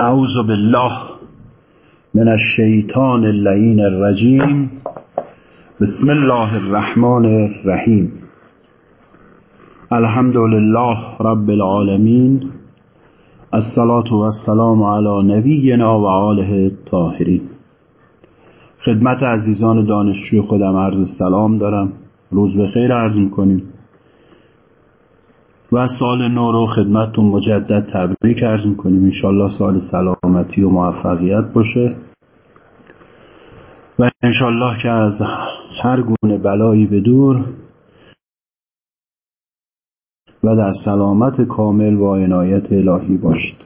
اعوذ بالله من الشیطان اللعین الرجیم. بسم الله الرحمن الرحیم. الحمد لله رب العالمین. الصلاة والسلام علی نبینا و آله الطاهرین. خدمت عزیزان دانشجوی خودم عرض سلام دارم. روز به خیر عرض می‌کنیم. و سال نو رو خدمتتون مجدد تبریک عرض می‌کنیم. انشالله سال سلامتی و موفقیت باشه. و انشالله که از هر گونه بلایی به دور و در سلامت کامل و عنایت الهی باشید.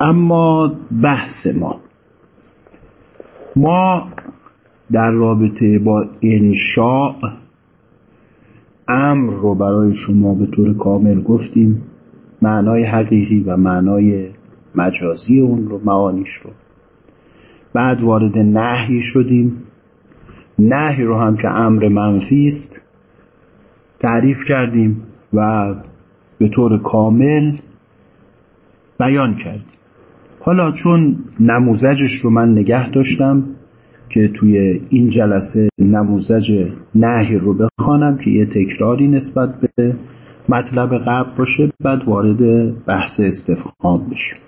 اما بحث ما. ما در رابطه با انشاء امر رو برای شما به طور کامل گفتیم. معنای حقیقی و معنای مجازی اون رو معانیش رو. بعد وارد نهی شدیم. نهی رو هم که امر منفی است تعریف کردیم و به طور کامل بیان کردیم. حالا چون نموزجش رو من نگه داشتم که توی این جلسه نموزج نهی رو بخوانم که یه تکراری نسبت به مطلب قبل باشه بعد وارد بحث استفهام بشیم.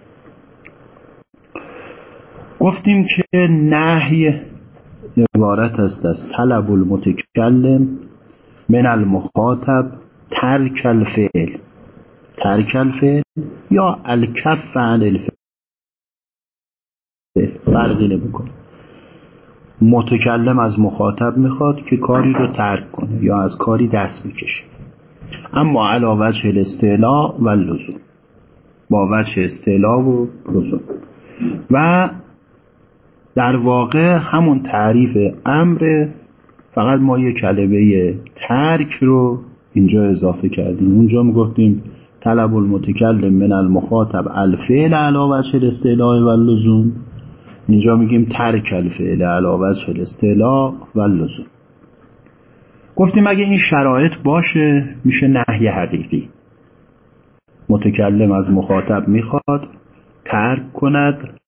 گفتیم که نهی عبارت است از طلب المتکلم من المخاطب ترک الفعل. ترک الفعل یا الکف عن الفعل. فرقی نمی‌کنه متکلم از مخاطب می‌خواد که کاری رو ترک کنه یا از کاری دست بکشه اما علاوه وجه استعلا و لزوم با وجه استعلا و لزوم. و در واقع همون تعریف امر فقط ما یه کلمه ترک رو اینجا اضافه کردیم. اونجا می‌گفتیم طلب المتکلم من المخاطب الفعل علاوه وجه استعلا و لزوم اینجا میگیم ترک الفعل علاوه وجه استعلا و لزوم. گفتیم اگه این شرایط باشه میشه نهی حقیقی. متکلم از مخاطب می‌خواد ترک کند.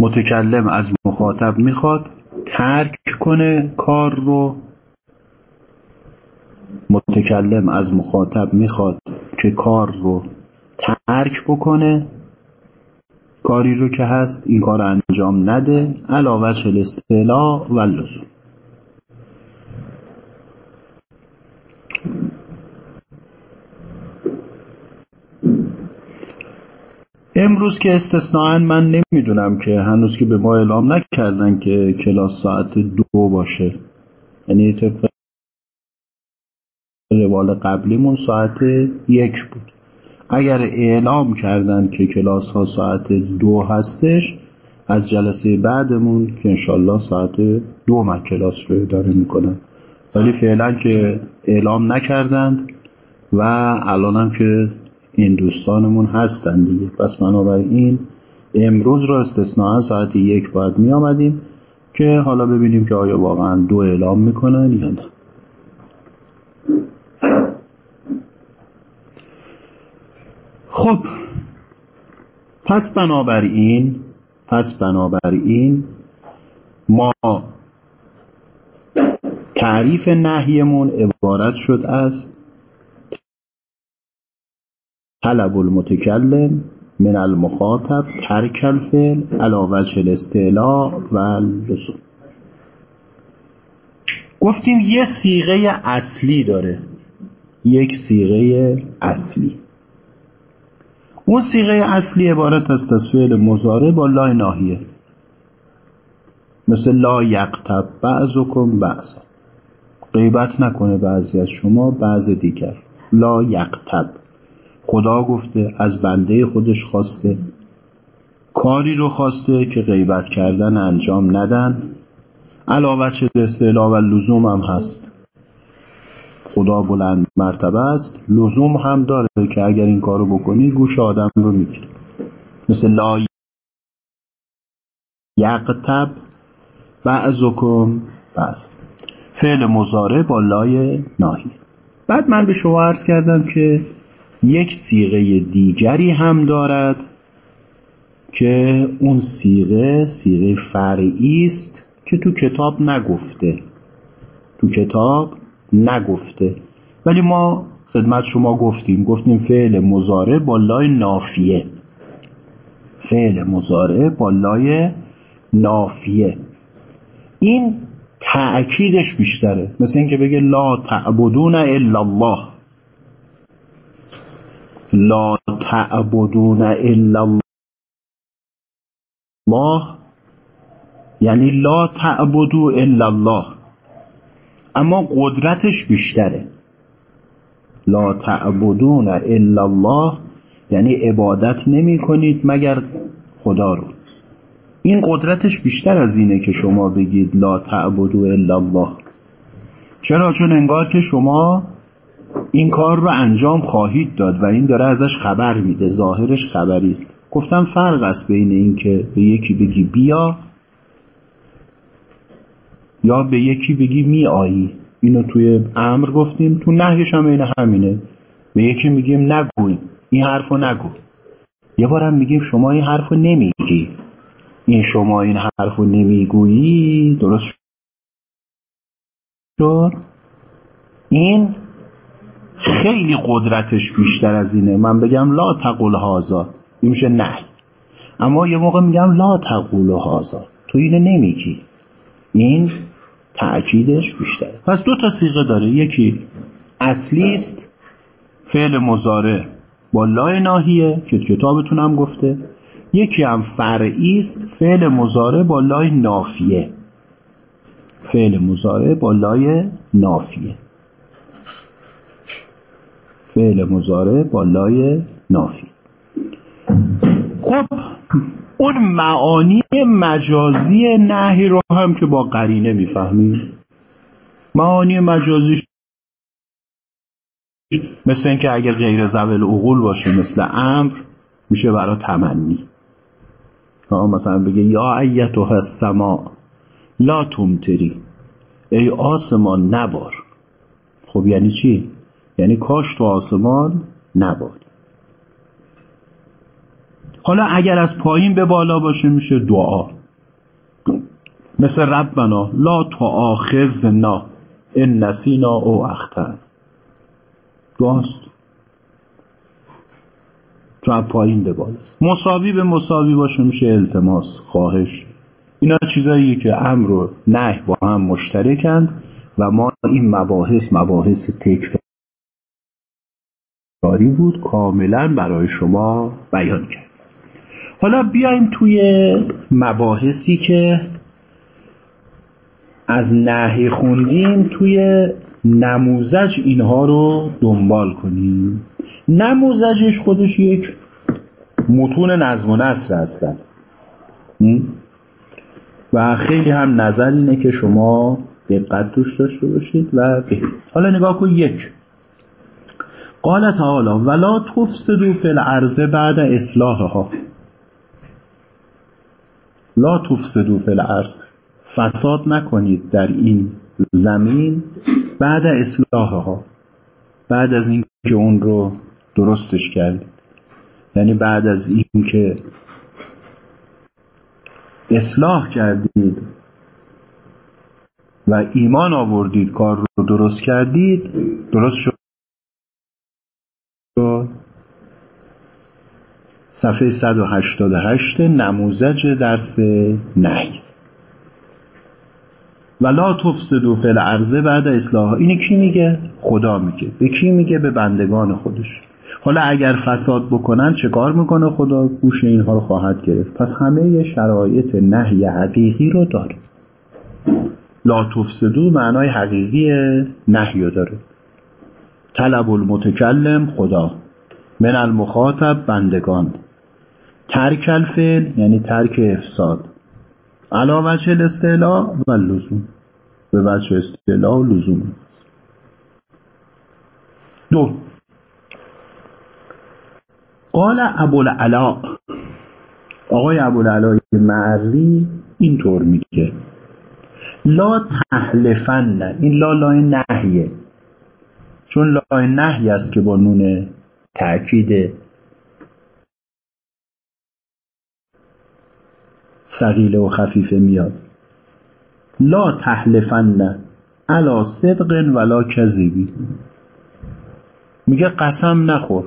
متکلم از مخاطب می‌خواد ترک کنه کار رو. متکلم از مخاطب می‌خواد که کار رو ترک بکنه. کاری رو که هست این کار انجام نده. علاوه چل استعلا و لزوم. امروز که استثناء من نمی‌دونم که هنوز که به ما اعلام نکردن که کلاس ساعت دو باشه. یعنی طبق روال قبلیمون ساعت یک بود. اگر اعلام کردن که کلاس ها ساعت دو هستش از جلسه بعدمون که انشالله ساعت دو من کلاس رو اداره می‌کنم. ولی فعلا که اعلام نکردند و الانم که این دوستانمون هستن دیگه. پس بنابراین امروز رو استثناء ساعت یک باید می آمدیم که حالا ببینیم که آیا واقعا دو اعلام می‌کنن یا نه. خب پس بنابراین پس بنابراین ما تعریف نهیمون عبارت شد از طلب المتکلم من المخاطب ترک الفعل علی وجه الاستعلاء و لزوم گفتیم یه سیغه اصلی داره. یک سیغه اصلی. اون سیغه اصلی عبارت است از فعل مزاره با لا ناهیه مثل لا یقتب بعضکم بعض غیبت نکنه بعضی از شما بعض دیگر. لا یقتب. خدا گفته از بنده خودش خواسته. کاری رو خواسته که غیبت کردن انجام ندن. علاوه چه استعلا و لزوم هم هست. خدا بلند مرتبه است لزوم هم داره که اگر این کارو بکنی گوش آدم رو می‌گیره. مثل لا یقتب بعضکم بعض. فعل مزاره با لای ناهی. بعد من به شما عرض کردم که یک سیغه دیگری هم دارد که اون سیغه سیغه فرعی است که تو کتاب نگفته. تو کتاب نگفته. ولی ما خدمت شما گفتیم گفتیم فعل مزاره با لای نافیه. فعل مزاره با لای نافیه. این تأکیدش بیشتره. مثل اینکه بگه لا تعبدون الا الله. لا تعبدون الا الله. یعنی لا تعبدو الا الله. اما قدرتش بیشتره. لا تعبدون الا الله یعنی عبادت نمی کنید مگر خدا رو. این قدرتش بیشتر از اینه که شما بگید لا تعبدو الا الله. چرا؟ چون انگار که شما این کار رو انجام خواهید داد و این داره ازش خبر میده ظاهرش خبری است. گفتم فرق است بین این که به یکی بگی بیا یا به یکی بگی می آیی اینو توی امر گفتیم. تو نهیش هم این همینه. به یکی میگیم نگوی این حرفو نگو. یه بارم میگیم شما این حرفو نمیگی. این شما این حرفو نمی‌گویی. درست شد؟ این خیلی قدرتش بیشتر از اینه. من بگم لا تقول هازا این میشه نه اما یه موقع میگم لا تقول هازا تو اینو نمیگی. این تأکیدش بیشتره. پس دو تا سیغه داره. یکی اصلی است فعل مزاره با لای ناهیه که کتابتون هم گفته. یکی هم فرعی است فعل مزاره با لای نافیه. فعل مزاره با لای نافیه. فعل مزاره با لای نافیه. خب اون معانی مجازی نهی رو هم که با قرینه می‌فهمیم معانی مجازی مثل اینکه اگر غیر زول عقول باشه مثل امر میشه برای تمنی. مثلا بگه یا ایتها السما لا تمتری ای آسمان نبار. خب یعنی چی؟ یعنی کاش تو آسمان نبار. حالا اگر از پایین به بالا باشه میشه دعا. مثل ربنا لا تؤاخذنا ان نسینا او اختر دعاست. از پایین به بالاست مساوی به مساوی باشه میشه التماس خواهش. اینا چیزاییه که امر و نه با هم مشترکند و ما این مباحث مباحث تکراری بود کاملا برای شما بیان کرد. حالا بیایم توی مباحثی که از نهی خوندیم توی نموزج اینها رو دنبال کنیم. نموزجش خودش یک متون نظم و نصر هستن و خیلی هم نظر اینه که شما دقت توش داشته باشید و بهید حالا نگاه کن یک. قال تعالی ولا تفسدوا فی الارض بعد اصلاحها. لا تفسدوا فی الارض. فساد نکنید در این زمین بعد اصلاحها. بعد از اینکه اون رو درستش کردید. یعنی بعد از اینکه اصلاح کردید و ایمان آوردید کار رو درست کردید درست شد. صفحه 188 نموزج درس نهی. ولا تفسدو فی الارض بعد اصلاح. اینی کی میگه؟ خدا میگه. به کی میگه؟ به بندگان خودش. حالا اگر فساد بکنن چه کار می‌کنه خدا؟ گوش اینها رو خواهد گرفت. پس همه شرایط نهی حقیقی رو داره. لا تفسدو معنای حقیقی نهی داره. طلب المتکلم خدا. من المخاطب بندگان. ترک الفعل یعنی ترک افساد. علا وجه الاستعلا و لزوم. به وجه استعلا و لزوم. دو. قال ابوالعلا. آقای ابوالعلا معری اینطور میگه. لا تحلفن. این لا لای نهیه. چون لای نهی است که با نون تأکید سقیله و خفیفه میاد. لا تحلفن علا صدق ولا کذبی میگه قسم نخور.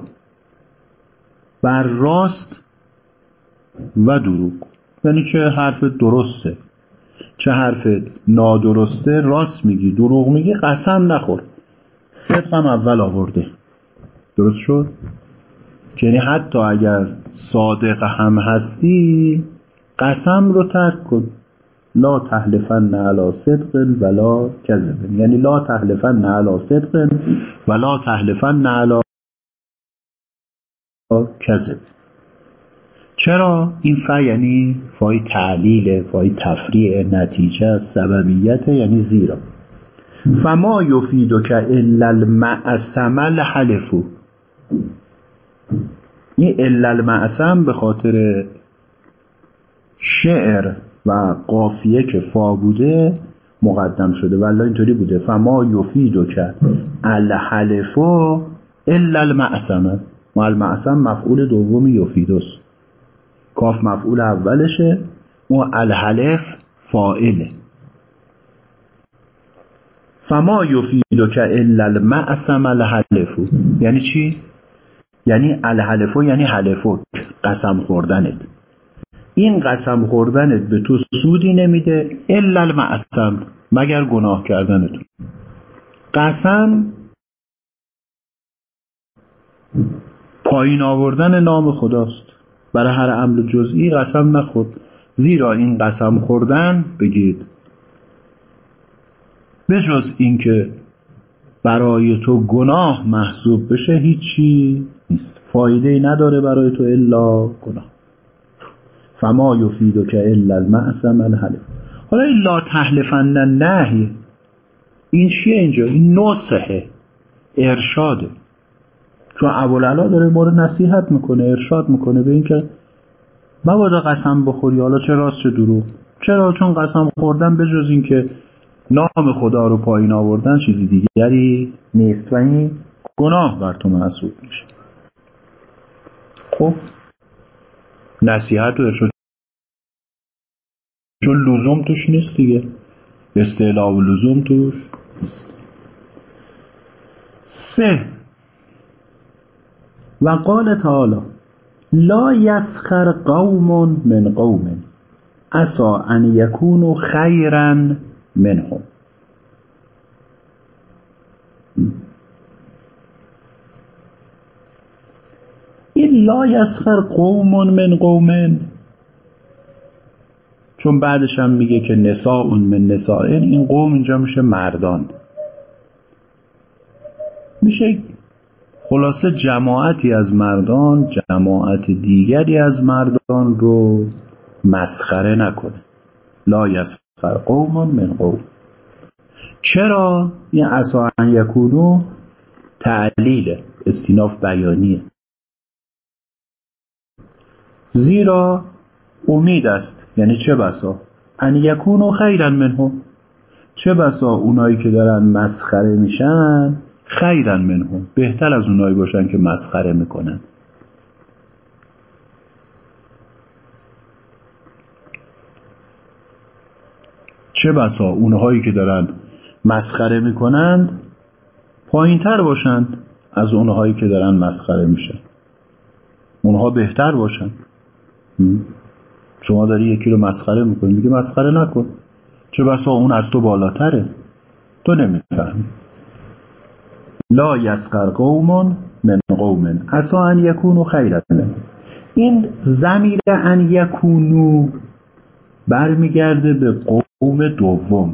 بر راست و دروغ. یعنی چه حرف درسته. چه حرف نادرسته راست میگی دروغ میگی قسم نخور. صدقم اول آورده. درست شد؟ یعنی حتی اگر صادق هم هستی قسم رو ترک کن. لا تحلفن علی صدق ولا کذب. یعنی لا تحلفن علی صدق ولا تحلفن علی کذب. چرا؟ این ف یعنی فای تعلیل فای تفریع نتیجه سببیت یعنی زیرا. فما یفیدو که الا المعصم الحلفو این الا المعصم به خاطر شعر و قافیه که فا بوده مقدم شده. ولی اینطوری بوده. فما یفیدو که الحلفو الا المعصمه. و المعصم مفعول دومی یفیدوست کاف مفعول اولشه. و الحلف فائله فما یفیدو که الا المعصم الحلفو یعنی چی؟ یعنی الحلفو یعنی حلفو قسم خوردنت. این قسم خوردنت به تو سودی نمیده الا المعصم مگر گناه کردنتون. قسم پایین آوردن نام خداست. برای هر عمل جزئی قسم نخورد. زیرا این قسم خوردن بگید به جز اینکه برای تو گناه محسوب بشه هیچی نیست. فایده ای نداره برای تو الا گناه. فما یفیدو که الا المعصم الحلف. حالا این لا تحلفن نهی این چیه اینجا؟ این نصحه ارشاده. چون ابوالعلا داره ما رو نصیحت می‌کنه ارشاد می‌کنه به اینکه مبادا قسم بخوری حالا چه راست چه دروغ. چرا؟ چون قسم خوردن به جز اینکه نام خدا رو پایین آوردن چیزی دیگری نیست و این گناه بر تو محسوب میشه. خب؟ نصیحت و ارشاد چون لزوم توش نیست دیگه. استعلا و لزوم توش نیست. سه. و قال تعالی لا یسخر قوم من قوم اسا ان یکونوا خیرا منهم. این لا یسخر قوم من قوم. چون بعدش هم میگه که نساء من نساء این قوم اینجا میشه مردان. میشه خلاصه جماعتی از مردان جماعت دیگری از مردان رو مسخره نکنه. لا یسخر قوم من قوم. چرا؟ این اصلا یکونو تعلیل استیناف بیانیه. زیرا امید است. یعنی چه بسا؟ ان یکونو خیرا منهم. چه بسا اونایی که دارن مسخره میشن؟ خیرن منهم. بهتر از اونایی باشن که مسخره می‌کنن. چه بسا اونهایی که دارن مسخره می‌کنند پایین تر باشند از اونهایی که دارن مسخره میشن. اونها بهتر باشن شما داری یکی رو مسخره می‌کنی. میگه مسخره نکن. چه بسا اون از تو بالاتره. تو نمی‌فهمی. لا یسقر قوم من قوم اسا ان یکونو خیرت این زمیر ان یکونو برمیگرده به قوم دوم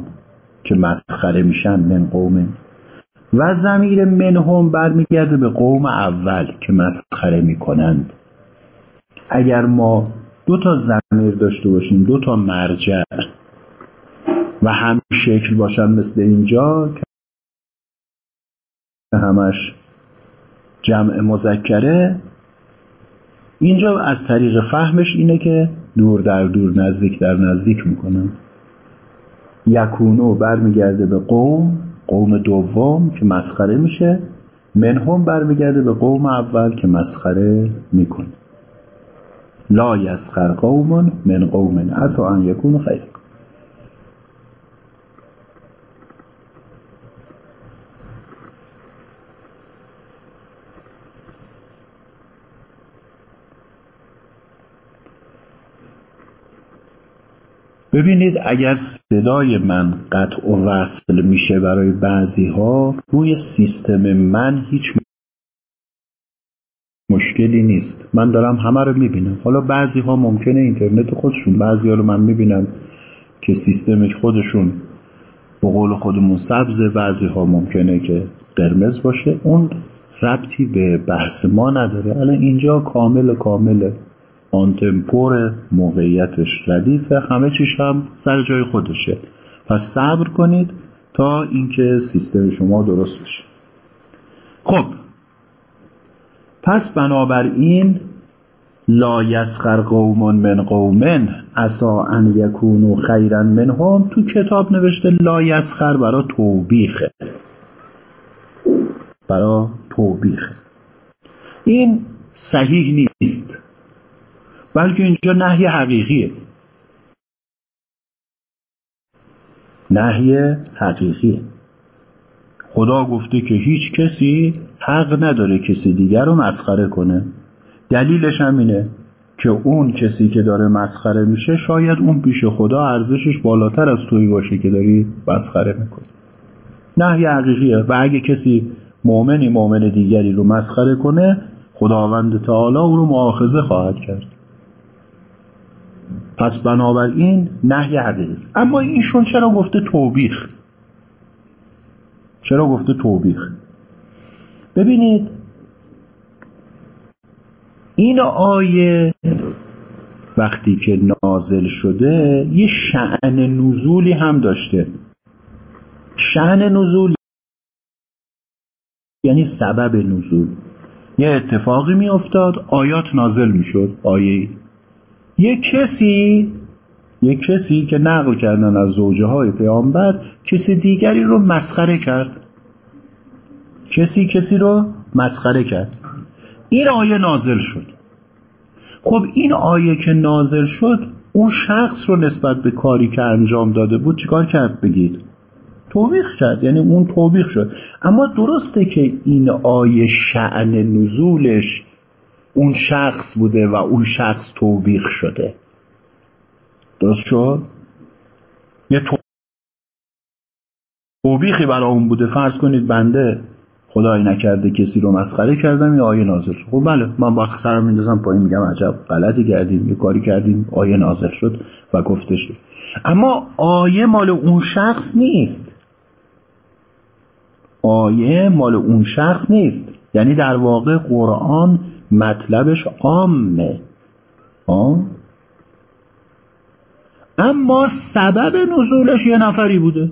که مسخره میشن. من قوم و زمیر منهم برمیگرده به قوم اول که مسخره می‌کنند. اگر ما دو تا زمیر داشته باشیم دو تا مرجع و هم شکل باشن مثل اینجا همش جمع مذکره اینجا از طریق فهمش اینه که دور در دور نزدیک در نزدیک می‌کنن. یکونو برمیگرده به قوم قوم دوم که مسخره میشه. منهم برمیگرده به قوم اول که مسخره می‌کنه. لا یسخر قوم من قوم عسا ان یکون خیر. ببینید اگر صدای من قطع و وصل میشه برای بعضی ها روی سیستم من هیچ مشکلی نیست. من دارم همه رو می‌بینم. حالا بعضی ها ممکنه اینترنت خودشون بعضی ها رو من می‌بینم که سیستم خودشون به قول خودمون سبزه بعضی ها ممکنه که قرمز باشه. اون ربطی به بحث ما نداره. الان اینجا کامل کامله آنتمپور موقعیتش ردیفه همه چیش هم سر جای خودشه. پس صبر کنید تا اینکه سیستم شما درست بشه. خب پس بنابراین لا یسخر قوم من قومن عسا ان یکونو خیرا منهم تو کتاب نوشته لا یسخر برا توبیخه برا توبیخه این صحیح نیست. بلکه اینجا نهی حقیقیه. نهی حقیقیه. خدا گفته که هیچ کسی حق نداره کسی دیگر رو مسخره کنه. دلیلش هم اینه که اون کسی که داره مسخره میشه شاید اون پیش خدا ارزشش بالاتر از توی باشه که داری مسخره می‌کنی. نهی حقیقیه. و اگه کسی مؤمنی مؤمن دیگری رو مسخره کنه خداوند تعالی او رو معاخذه خواهد کرد. پس بنابراین نهی حقیقی. اما ایشون چرا گفته توبیخ؟ چرا گفته توبیخ؟ ببینید این آیه وقتی که نازل شده یه شعن نزولی هم داشته. شعن نزول یعنی سبب نزول. یه اتفاقی می افتاد آیات نازل می شد آیه یک کسی یک کسی که نقل کردن از زوجه های پیامبر کسی دیگری رو مسخره کرد. کسی کسی رو مسخره کرد. این آیه نازل شد. خب این آیه که نازل شد اون شخص رو نسبت به کاری که انجام داده بود چیکار کرد بگید؟ توبیخ کرد یعنی اون توبیخ شد. اما درسته که این آیه شعن نزولش اون شخص بوده و اون شخص توبیخ شده. درست شد؟ یه توبیخی برای اون بوده. فرض کنید بنده خدایی نکرده کسی رو مسخره کردم یا آیه نازل شد. خب بله من با سرم میندازم پایین میگم عجب غلطی کردیم یه کاری کردیم آیه نازل شد و گفته شد اما آیه مال اون شخص نیست. آیه مال اون شخص نیست. یعنی در واقع قرآن مطلبش عامه. آه؟ اما سبب نزولش یه نفری بوده.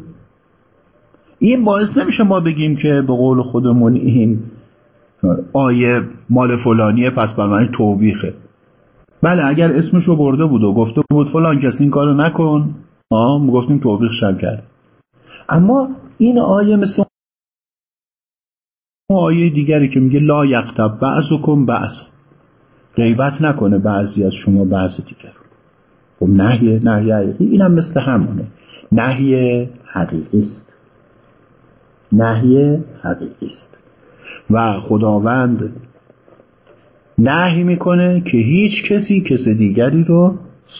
این باعث نمیشه ما بگیم که به قول خودمون این آیه مال فلانیه پس بر معنی توبیخه. بله اگر اسمشو برده بود و گفته بود فلان کسی این کارو نکن آه گفتیم توبیخ شب کرد. اما این آیه مثل آیه دیگری که میگه لا یقتب بعضکم بعض. غیبت نکنه بعضی از شما بعض دیگر. خب نهی نهی حقیقی اینم مثل همونه. نهی حقیقی است. نهی حقیقی است و خداوند نهی می‌کنه که هیچ کسی کس دیگری رو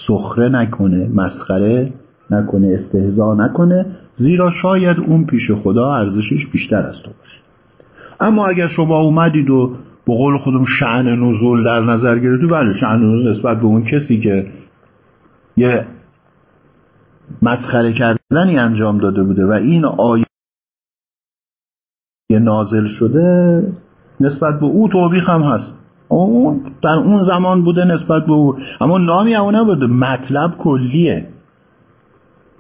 سخره نکنه مسخره نکنه استهزا نکنه زیرا شاید اون پیش خدا ارزشش بیشتر از تو باشه. اما اگر شما اومدید و به قول خودم شعن نزول در نظر گرفتید بله شعن نزول نسبت به اون کسی که یه مسخره کردنی انجام داده بوده و این آیه نازل شده نسبت به او توبیخ هم هست. اون در اون زمان بوده نسبت به او. اما نامی اون نبوده مطلب کلیه.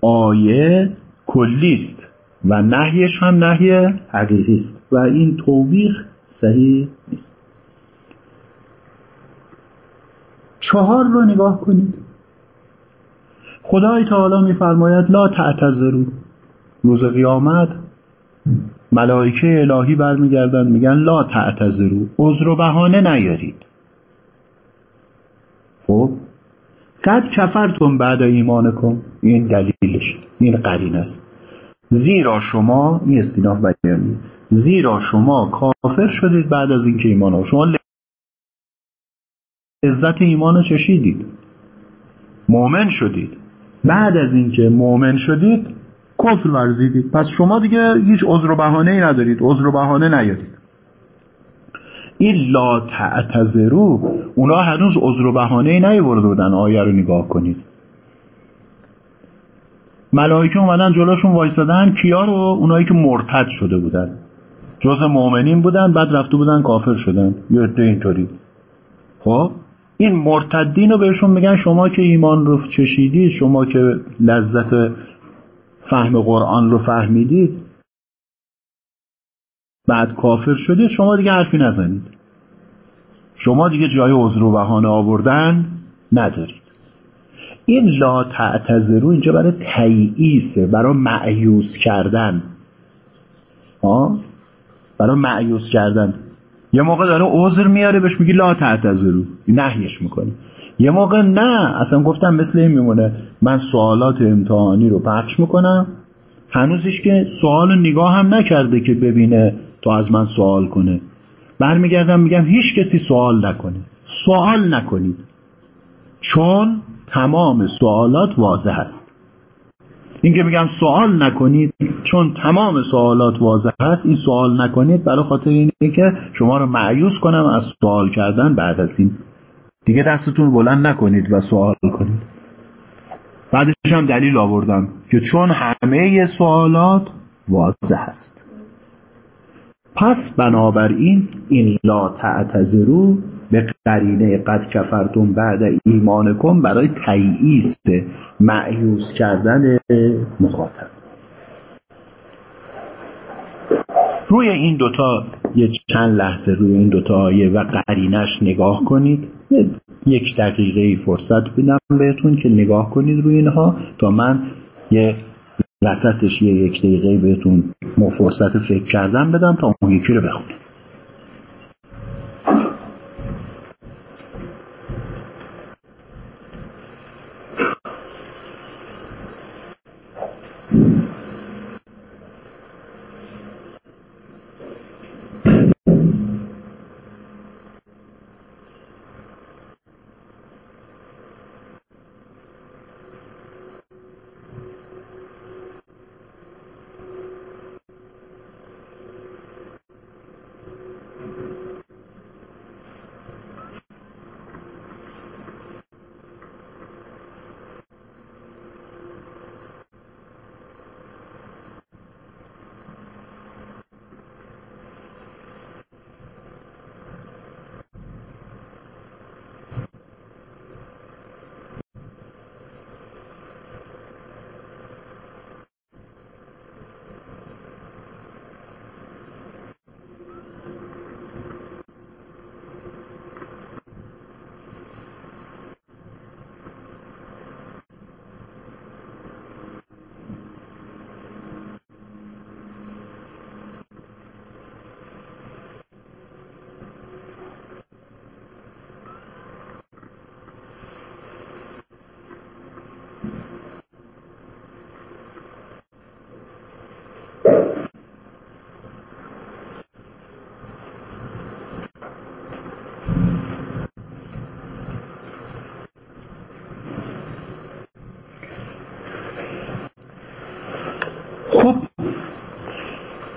آیه کلیست و نهیش هم نهی حقیقی است و این توبیخ صحیح نیست. چهار رو نگاه کنید. خدای تعالی میفرماید لا تعتذرو روز قیامت ملائکه الهی برمیگردن میگن لا تعتذرو عذر و بهانه نیارید. خب؟ قد کفرتم بعد ایمان کن این دلیلش این قرین است. زیرا شما این استیناف بیانی زیرا شما کافر شدید بعد از اینکه ایمان ها شما لذت ایمان رو چشیدید. مؤمن شدید. بعد از اینکه مؤمن شدید کفر ورزیدید. پس شما دیگه هیچ عذر و بهانه ای ندارید. عذر و بهانه نیارید. این لا تعتذرو اونا هنوز عذر و بهانه ای نیورده بودن آیه رو نگاه کنید. ملائکه اومدن جلوشون وایسادن کیا رو؟ اونایی که مرتد شده بودن. جز مؤمنین بودن بعد رفته بودن کافر شدن. یه عده اینطوری. خب؟ این مرتدین رو بهشون میگن شما که ایمان رو چشیدید شما که لذت فهم قرآن رو فهمیدید بعد کافر شدید شما دیگه حرفی نزنید. شما دیگه جای عذر و بهانه آوردن ندارید. این لا تعتذرو اینجا برای تیعیسه برای معیوس کردن. ها برای معیوس کردن. یه موقع داره عذر میاره بهش میگی لا تعتذرو. نهیش می‌کنی. یه موقع نه اصلا گفتم مثل این میمونه. من سوالات امتحانی رو پخش می‌کنم. هنوزش که سوال نگاه هم نکرده که ببینه تا از من سوال کنه. برمیگردم میگم هیچ کسی سوال نکنه. سوال نکنید. چون تمام سوالات واضح است. این که میگم سوال نکنید چون تمام سوالات واضح هست این سوال نکنید برای خاطر اینه که شما رو معیوس کنم از سوال کردن بعد از این. دیگه دستتون بلند نکنید و سوال کنید. بعدش هم دلیل آوردم که چون همه سوالات واضح هست پس بنابراین این لا تعتذرو به قرینه قد کفرتون بعد ایمانکم برای تیعیز معیوز کردن مخاطب. روی این دوتا یه چند لحظه روی این دوتا آیه و قرینش نگاه کنید. یک دقیقه فرصت بدم بهتون که نگاه کنید روی اینها تا من یه وسطش یه یک دقیقه بهتون فرصت فکر کردن بدم تا اون یکی رو بخونید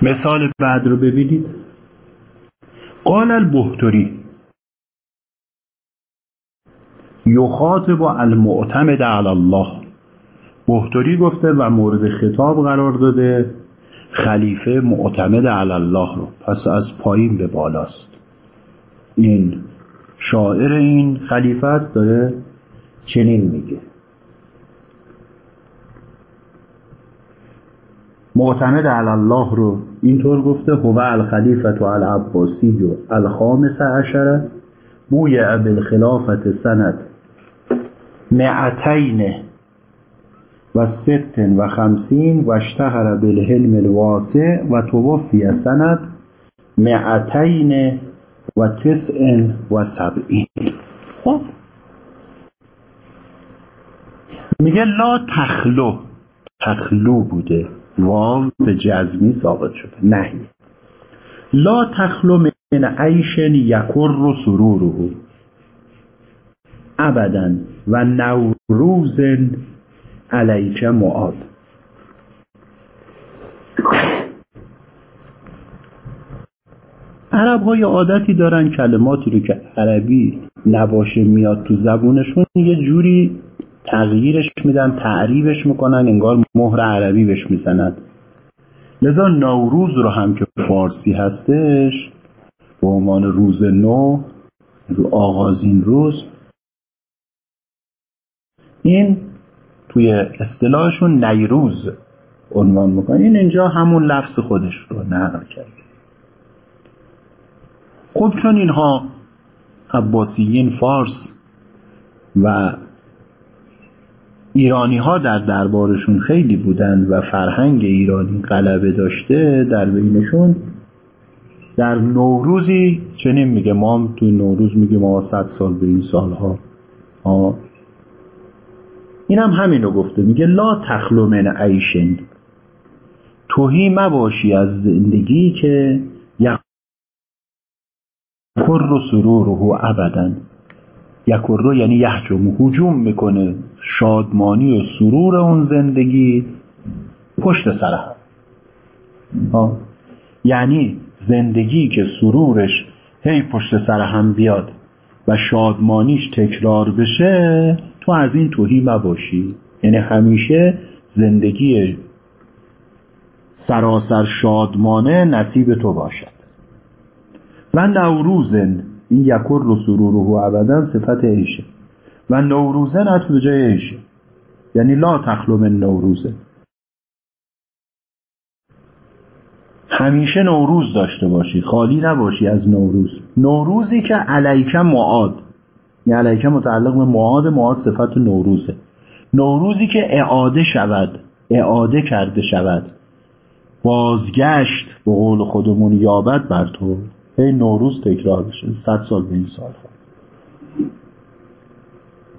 مثال بعد رو ببینید. قال البهتری. یخاطب المعتمد علی الله. بهتری گفته و مورد خطاب قرار داده. خلیفه معتمد علی الله رو. پس از پایین به بالاست. این شاعر این خلیفه است داره چنین میگه. معتمد علی الله رو اینطور گفته هو الخلیفت و العباسی و الخامس عشره ابل خلافت سنت معتین و ست و خمسین و اشتهر بالحلم الواسع و توفی سند معتین و تسع و سبعین. خب. میگه لا تخلو. تخلو بوده. واو به جزمی ثابت شده. نهی لا تخلو من عیش یکر و سروره. ابدا. و نوروز علیک معاد. عرب های عادتی دارن کلماتی رو که عربی نباشه میاد تو زبونشون یه جوری تغییرش میدن تعریبش می‌کنن انگار مهر عربی بهش می‌زنن. لذا نوروز رو هم که فارسی هستش به عنوان روز نو رو آغازین روز این توی اصطلاحشون نیروز عنوان می‌کنه این اینجا همون لفظ خودش رو نقل کرد. خب چون اینها عباسیین فارس و ایرانی ها در دربارشون خیلی بودن و فرهنگ ایرانی غلبه داشته در بینشون در نوروزی چنین میگه ما هم توی نوروز میگه ما صد سال به این سالها. ها این هم همینو گفته میگه لا تخلو من عیشن. توهی مباشی از زندگی که یکر و سروره ابدا. یکر یعنی یحجم هجوم می‌کنه. شادمانی و سرور اون زندگی پشت سر هم. یعنی زندگی که سرورش هی پشت سر هم بیاد و شادمانیش تکرار بشه تو از این توهی مباشی. یعنی همیشه زندگی سراسر شادمانه نصیب تو باشد. و نوروزن این یکر رو سروره ابدا صفت عیشه. و نوروزن عطف به جای عیشه. یعنی لا تخلو من نوروزه. همیشه نوروز داشته باشی خالی نباشی از نوروز. نوروزی که علیکم معاد. یعنی علیکم متعلق به معاد معاد صفت نوروزه. نوروزی که اعاده شود اعاده کرده شود. بازگشت به قول خودمون یابد بر تو. هی نوروز تکرار بشه. صد سال به این سال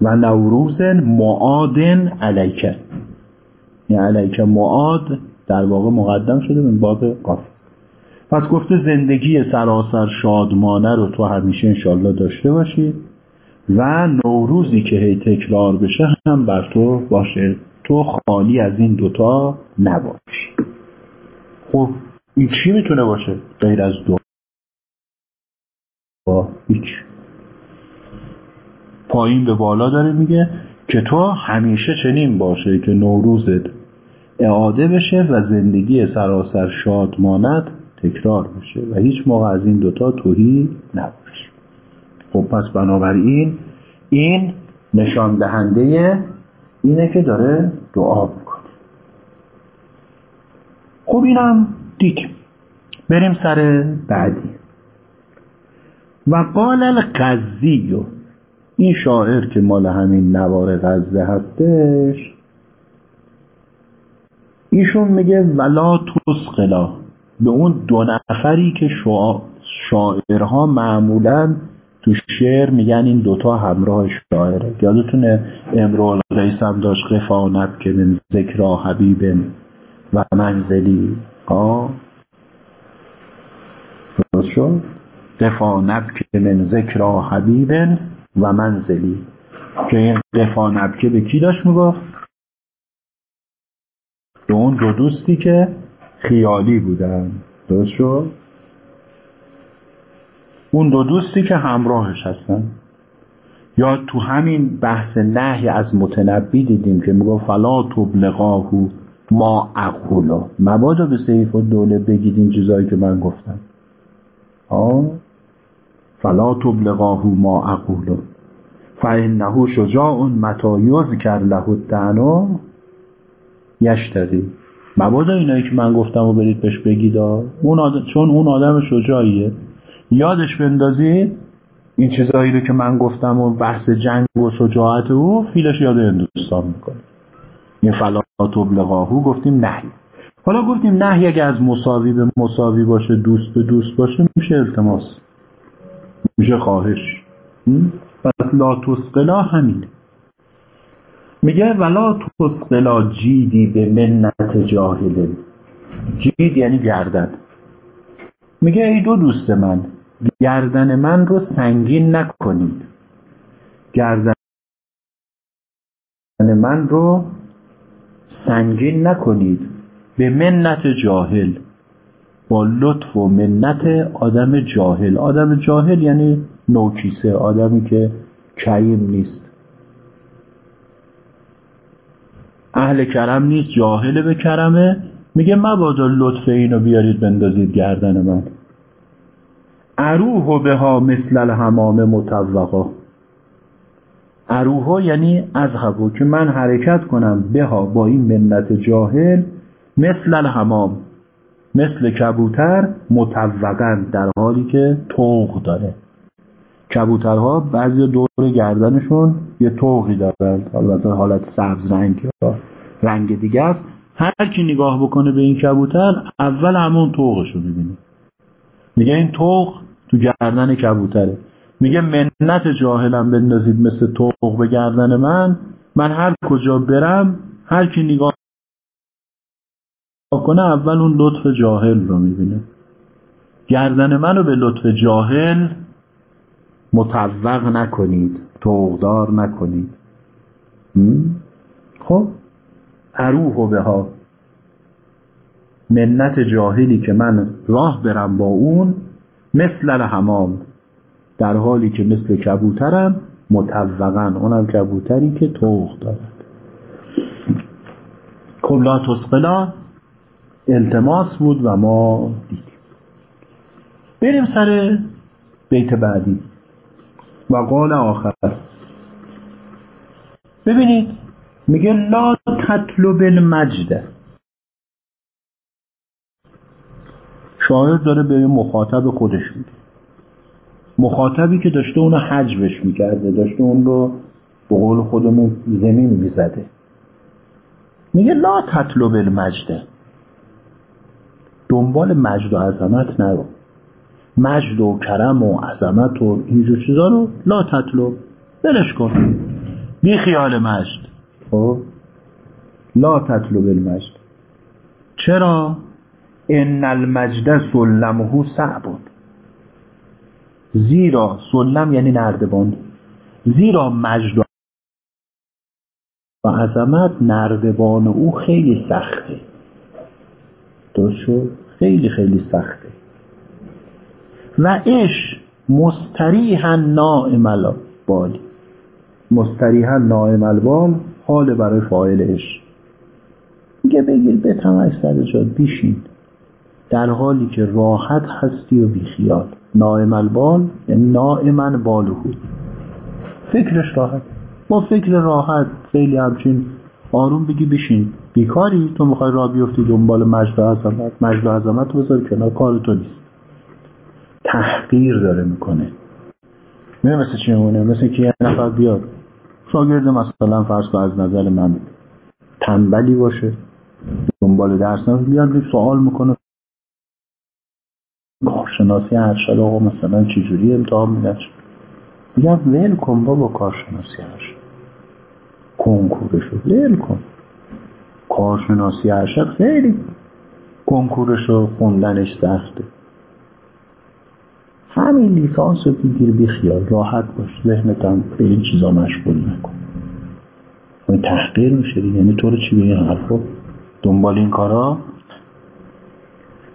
و نوروز معادن علیکه. یعنی علیکه معاد در واقع مقدم شده به باب قاف. پس گفته زندگی سراسر شادمانه رو تو همیشه انشالله داشته باشی و نوروزی که هی تکرار بشه هم بر تو باشه. تو خالی از این دوتا نباشی. خب این چی می‌تونه باشه؟ غیر از دو هیچ پایین به بالا داره میگه که تو همیشه چنین باشه که نوروزت اعاده بشه و زندگی سراسر شادمانت تکرار بشه و هیچ موقع از این دوتا توهی نباشه. خب پس بنابراین این نشان دهنده اینه که داره دعا می‌کنه. خب اینم دیگه. بریم سر بعدی. و قال القزی این شاعر که مال همین نوار غزه هستش ایشون میگه ولا تسقلا. به اون دو نفری که شاعرها معمولا تو شعر میگن این دوتا همراه شاعره. یادتونه امرو ریس هم داشت قفانت که من ذکرا حبیب و منزلی. ها درست شد؟ قفانت که من ذکرا حبیب و منزلی. که این قفانت که به کی داشت می‌گفت؟ به اون دو دوستی که خیالی بودن. درست شد؟ اون دو دوستی که همراهش هستن. یا تو همین بحث نهی از متنبی دیدیم که میگو فلا تبلغاهو ما اقولا مبادا به سیف و دوله بگید چیزایی که من گفتم. آه؟ فلا تبلغاهو ما اقولا فانه شجاع متا یذکر له الدعنا یشتری مبادا اینایی که من گفتم و برید بهش بگید اون آدم چون اون آدم شجاعیه. یادش بندازید این چیزایی رو که من گفتم و بحث جنگ و شجاعت او فیلش یاد هندوستان می‌کنه. این فلا تبلغاهو گفتیم نهی. حالا گفتیم نهی اگه از مساوی به مساوی باشه دوست به دوست باشه میشه التماس. میشه خواهش. پس لا تسقلا همینه. میگه ولا تسقلا جیدی به منت جاهله جید یعنی گردن. میگه ای دو دوست من گردن من رو سنگین نکنید. گردن من رو سنگین نکنید. به منت جاهل. با لطف و منت آدم جاهل. آدم جاهل یعنی نوکیسه آدمی که کریم نیست. اهل کرم نیست جاهل به کرمه. میگه مبادا لطف اینو بیارید بندازید گردن من. اروح به ها مثل الحمام متوقا اروها یعنی از که من حرکت کنم به ها با این منت جاهل مثل الحمام. مثل کبوتر متوقن در حالی که توق داره. کبوترها بعضی دور گردنشون یه توقی دارن. مثلا حالت سبز رنگ یا رنگ دیگه است. هر کی نگاه بکنه به این کبوتر اول همون توقش رو می‌بینه. میگه این توق تو گردن کبوتره. میگه منت جاهلم بندازید مثل توق به گردن من. من هر کجا برم هر کی نگاه کنه اول اون لطف جاهل رو می‌بینه. گردن منو به لطف جاهل متوق نکنید توقدار نکنید. خب؟ اروح به ها منت جاهلی که من راه برم با اون مثل الحمام. در حالی که مثل کبوترم متوقن اونم کبوتری که توق دارد. کلا تسقلا التماس بود و ما دیدیم. بریم سر بیت بعدی. و قال آخر. ببینید میگه لا تطلب المجد. شاعر داره به مخاطب خودش میگه. مخاطبی که داشته اونو حجبش می‌کرده داشته اون رو به قول خودمون زمین می‌زده. میگه لا تطلب المجد. دنبال مجد و عظمت نرو. مجد و کرم و عظمت و اینجور چیزا رو لا تطلب. بلش کن. بی خیال مجد. خب؟ لا تطلب المجد. چرا؟ ان المجد سلمه صعب زیرا سلم یعنی نردبان. زیرا مجد و عظمت نردبان او خیلی سخته. درست شد خیلی خیلی سخته. و اش مستریحا نائم البال. مستریحا نائم البال حال برای فاعل اش. میگه بگیر به تمش سر بیشین. در حالی که راحت هستی و بیخیال. نائم البال یعنی نائمن بالهو. فکرش راحت. با فکر راحت خیلی همچین آروم بگی بشین. بیکاری؟ تو می‌خوای را بیفتی دنبال مجد و عظمت. مجد و عظمت بذار کنار کار تو نیست. تحقیر داره می‌کنه. میره مثل چی میمونه؟ مثل که یه نفر بیاد. شاگرد مثلا فرض کن از نظر من تنبلی باشه دنبال درس بیاد سوال می‌کنه. کارشناسی ارشد آقا مثلا چجوری امتحان میدن؟ میگم ول کن با کارشناسی ارشد کنکورشو ول کن. کارشناسی ارشد خیلی کنکورشو خوندنش سخته. همین لیسانس رو بگیر بیخیال راحت باش. ذهنتم به این چیزا مشغول نکن. این تحقیر میشه یعنی تو رو چی بگه حرفو دنبال این کارا؟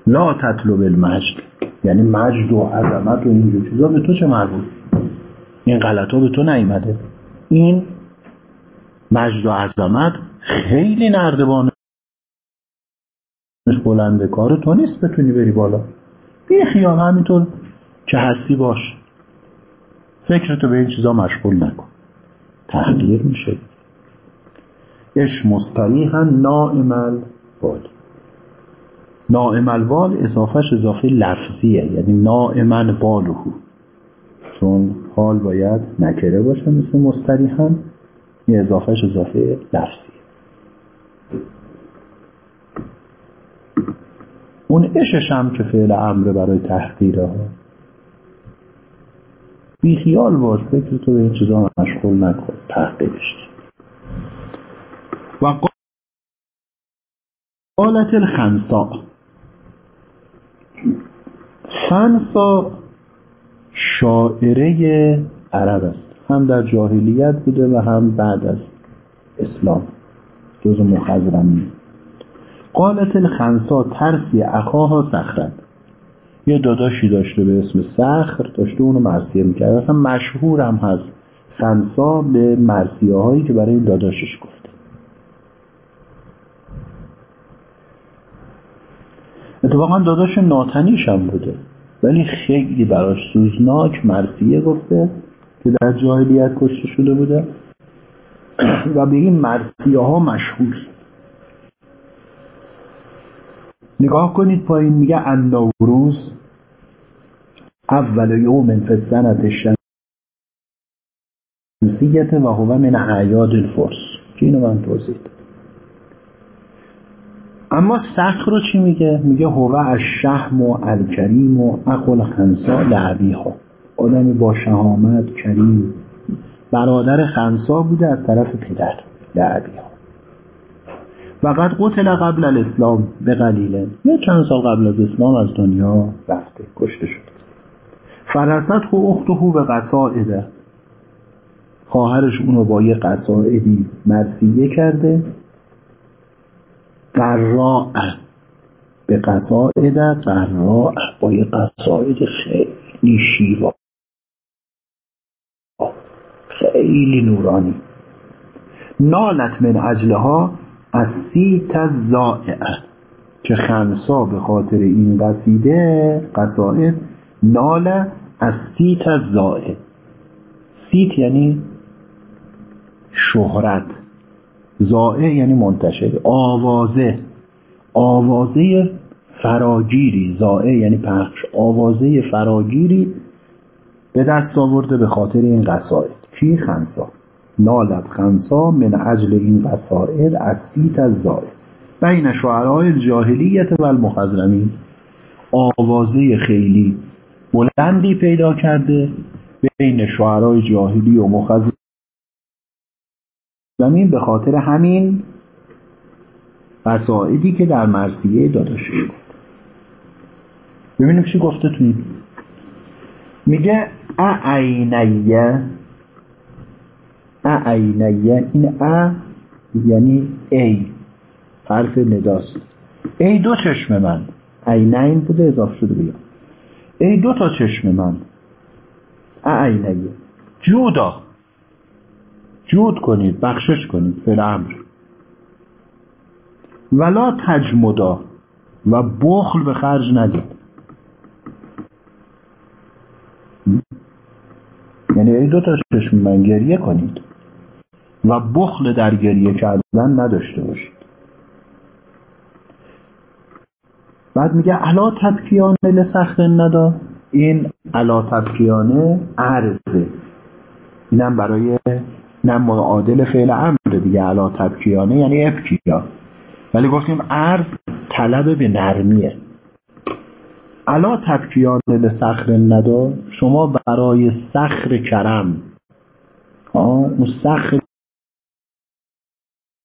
لا تطلب المجد. یعنی مجد و عظمت و اینجور چیزا به تو چه مربوط؟ این غلط ها به تو نیمده این مجد و عظمت خیلی نردبانش بلنده کار تو نیست بتونی بری بالا. بی خیال همینطور که هستی باش. فکرتو به این چیزا مشغول نکن. تحقیر میشه. اش مستریحا نائم بال نائم الوال اضافهش اضافه لفظیه یعنی نائمن بالهو چون حال باید نکره باشه مثل مستریحا. این اضافهش اضافه لفظیه اون اشش هم که فعل امره برای تحقیره ها. بی خیال باش فکر تو به این چیزا مشغول نکن تحقیرش. و قالت الخنسا. خنسا شاعره عرب است. هم در جاهلیت بوده و هم بعد از اسلام جز مخزرمی قالت الخنسا ترسی اخاها سخرد یه داداشی داشته به اسم سخر داشته اونو مرسیه می‌کرد. اصلا مشهور هم هست خنسا به مرسیه هایی که برای این داداشش گفته اتفاقا داداش ناتنیش هم بوده. ولی خیلی براش سوزناک مرسیه گفته. که در جاهلیت کشته شده بوده و به این مرسیه ها مشهور نگاه کنید پایین میگه انداوروز اول یوم فی السنت الشمسیت و هو من اعیاد الفرس. که اینو من توضیح اما سخ رو چی میگه؟ میگه هو از شهم و الکریم و اقل خنسا لعبیها. آدمی با شهامت کریم. برادر خنسا بوده از طرف پدر لعبیها و قد قتل قبل الاسلام به قلیله یه چند سال قبل از اسلام از دنیا رفته کشته شده فرست و اخته به قصائده. خواهرش اونو با یه قصائدی مرسیه کرده. قراء به قصائد غراء با یه قصائد خیلی شیوا. خیلی نورانی. نالت من اجلها از صیت ذائعه که خنسا به خاطر این قصیده قصائد نال از صیت ذائع صیت یعنی شهرت. زائع یعنی منتشر. آوازه. آوازه فراگیری. زائع یعنی پخش. آوازه فراگیری به دست آورده به خاطر این قصائد. کی خنسا نالت خنسا من عجل این قصائد از سیت از زائد بین شعرهای جاهلیت و المخزرمین آوازه خیلی بلندی پیدا کرده بین شعرهای جاهلی و مخزرمین به خاطر همین قصائدی که در مرسیه داداشش گفت ببینیم چی گفته توی میگه اعینیه اعینیه این ا یعنی ای حرف نداست ای دو چشم من عینین بوده اضافه شده بیا ای دو تا چشم من اعینیه جودا جود کنید بخشش کنید فعل امر ولا تجمدا و بخل به خرج ندید یعنی ای دو تا چشم من گریه کنید و بخل در گریه کردن نداشته باشید. بعد میگه علا تبکیانه لسخر ندا این علا تبکیانه عرضه. اینم برای اینم معادل فعل امر دیگه. علا تبکیانه یعنی ابکیا. ولی گفتیم عرض طلب به نرمیه. علا تبکیان لسخر ندا شما برای سخر کرم. اون سخر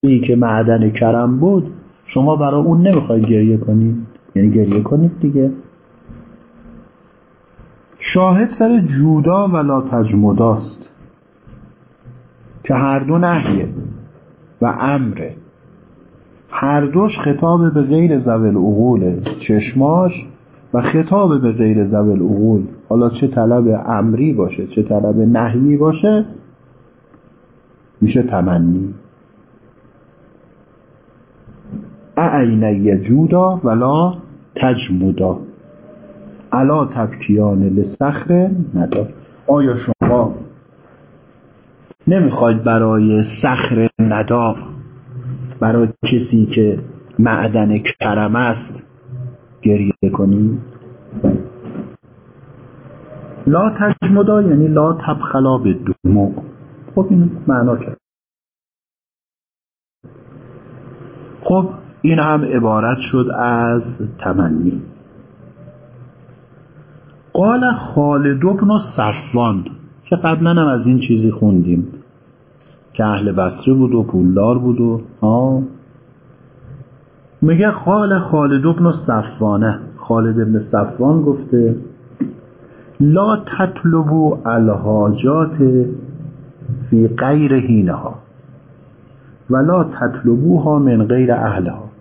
که معدن کرم بود شما برای اون نمی‌خواید گریه کنید یعنی گریه کنید دیگه. شاهد سر جودا و لا تجمداست که هر دو نهیه و امره. هر دوش خطاب به غیر زول اغول چشماش و خطاب به غیر زول اغول حالا چه طلب امری باشه چه طلب نهیی باشه میشه تمنی. اعینی جودا ولا تجمودا علا تبکیان لسخر ندار آیا شما نمی‌خواید برای سخر ندا برای کسی که معدن کرم است گریه کنید لا تجمدا یعنی لا تبخلا به دموع خب این معنا کرد. خب این هم عبارت شد از تمنی. قال خالد بن صفوان که قبلا هم از این چیزی خوندیم که اهل بصره بود و پولدار بود و ها میگه قال خالد بن صفوانه. خالد ابن صفوان گفته لا تطلبو الحاجات فی غیر هینها ولا تطلبوها من غیر اهلها.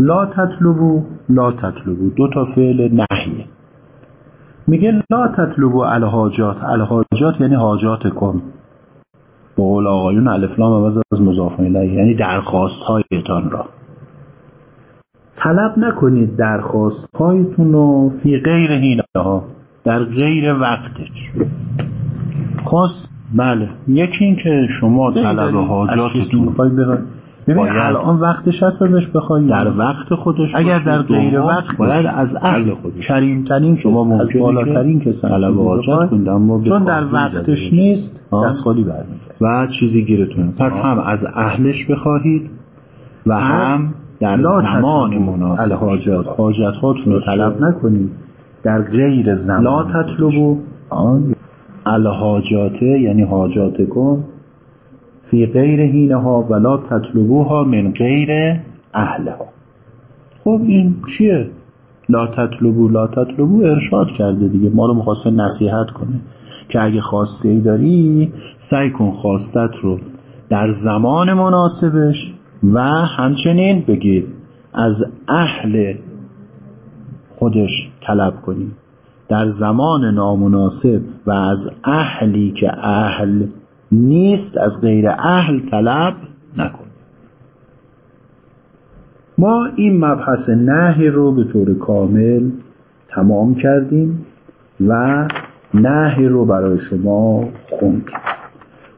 لا تطلبو لا تطلبو دو تا فعل نحیه. میگه لا تطلبو الحاجات. الحاجات یعنی حاجات کن. به قول آقایون الفلام عوض از مضاف الیه. یعنی درخواست هایتان را. طلب نکنید درخواست هایتون رو فی غیر هینه ها در غیر وقتش. خواست بله. یکی این که شما طلب حاجاتتون ببین الان وقتش هست ازش بخوای. در وقت خودش اگر در غیر وقت باید از اهل خودش. کریم ترین شما ممکنه بالاترین کس طلب حاجت چون در وقتش نیست. دست خالی برمیگرد و چیزی گیرتون پس هم از اهلش بخواهید و هم در زمان مناسب. الحاجات حاجت هاتون رو طلب نکنید. در غیر زمان لا تطلبو الحاجاته یعنی حاجات کن فی غیر هینه ها ولا تطلبوها من غیر اهلها. خب این چیه؟ لا تطلبو لا تطلبو ارشاد کرده دیگه. ما رو مخواسته نصیحت کنه که اگه خواسته ای داری سعی کن خواستت رو در زمان مناسبش و همچنین بگید از اهل خودش طلب کنی. در زمان نامناسب و از اهلی که اهل نیست از غیر اهل طلب نکن. ما این مبحث نهی رو به طور کامل تمام کردیم و نهی رو برای شما خوندیم.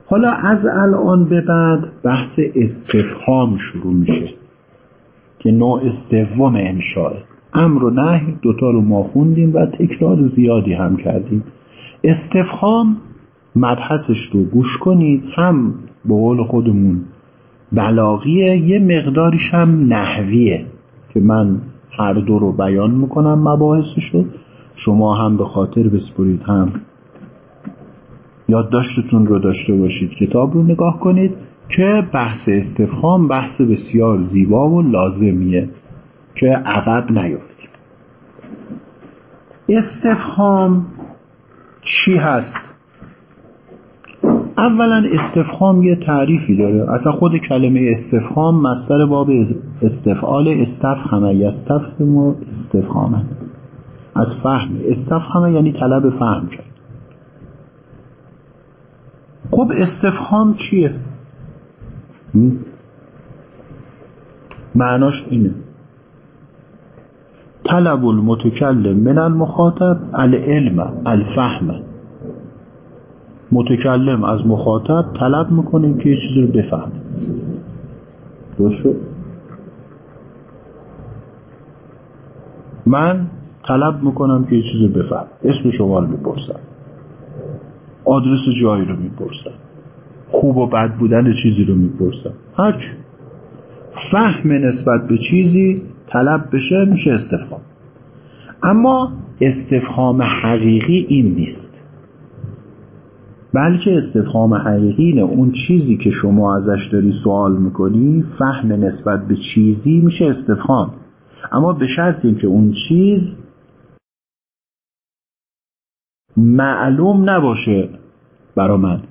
حالا از الان به بعد بحث استفهام شروع میشه که نوع سوم انشاء. امر و نهی دوتا رو ما خوندیم و تکرار زیادی هم کردیم. استفهام مبحثش رو گوش کنید هم به قول خودمون بلاغیه یه مقداریش هم نحویه که من هر دو رو بیان می‌کنم مباحثش رو شما هم به خاطر بسپرید هم یادداشتتون رو داشته باشید کتاب رو نگاه کنید که بحث استفهام بحث بسیار زیبا و لازمیه که عقب نیفتیم استفهام چی هست؟ اولا استفهام یه تعریفی داره. اصلا خود کلمه استفهام مستر باب استفعال استفهمه یستفهم و استفهامه. از فهم. استفهمه یعنی طلب فهم کرد. خب استفهام چیه؟ معناش اینه. طلب المتکلم من المخاطب العلم الفهم. متکلم از مخاطب طلب می‌کنه که یه چیزی رو بفهمه. درست من طلب می‌کنم که یه چیزی رو بفهم اسم شما رو می‌پرسم. آدرس جایی رو می‌پرسم. خوب و بد بودن چیزی رو می‌پرسم. هرچ فهم نسبت به چیزی طلب بشه میشه استفهام. اما استفهام حقیقی این نیست. بلکه استفهام حقیقی اینه اون چیزی که شما ازش داری سوال می‌کنی فهم نسبت به چیزی میشه استفهام. اما به شرط اینکه اون چیز معلوم نباشه برا من.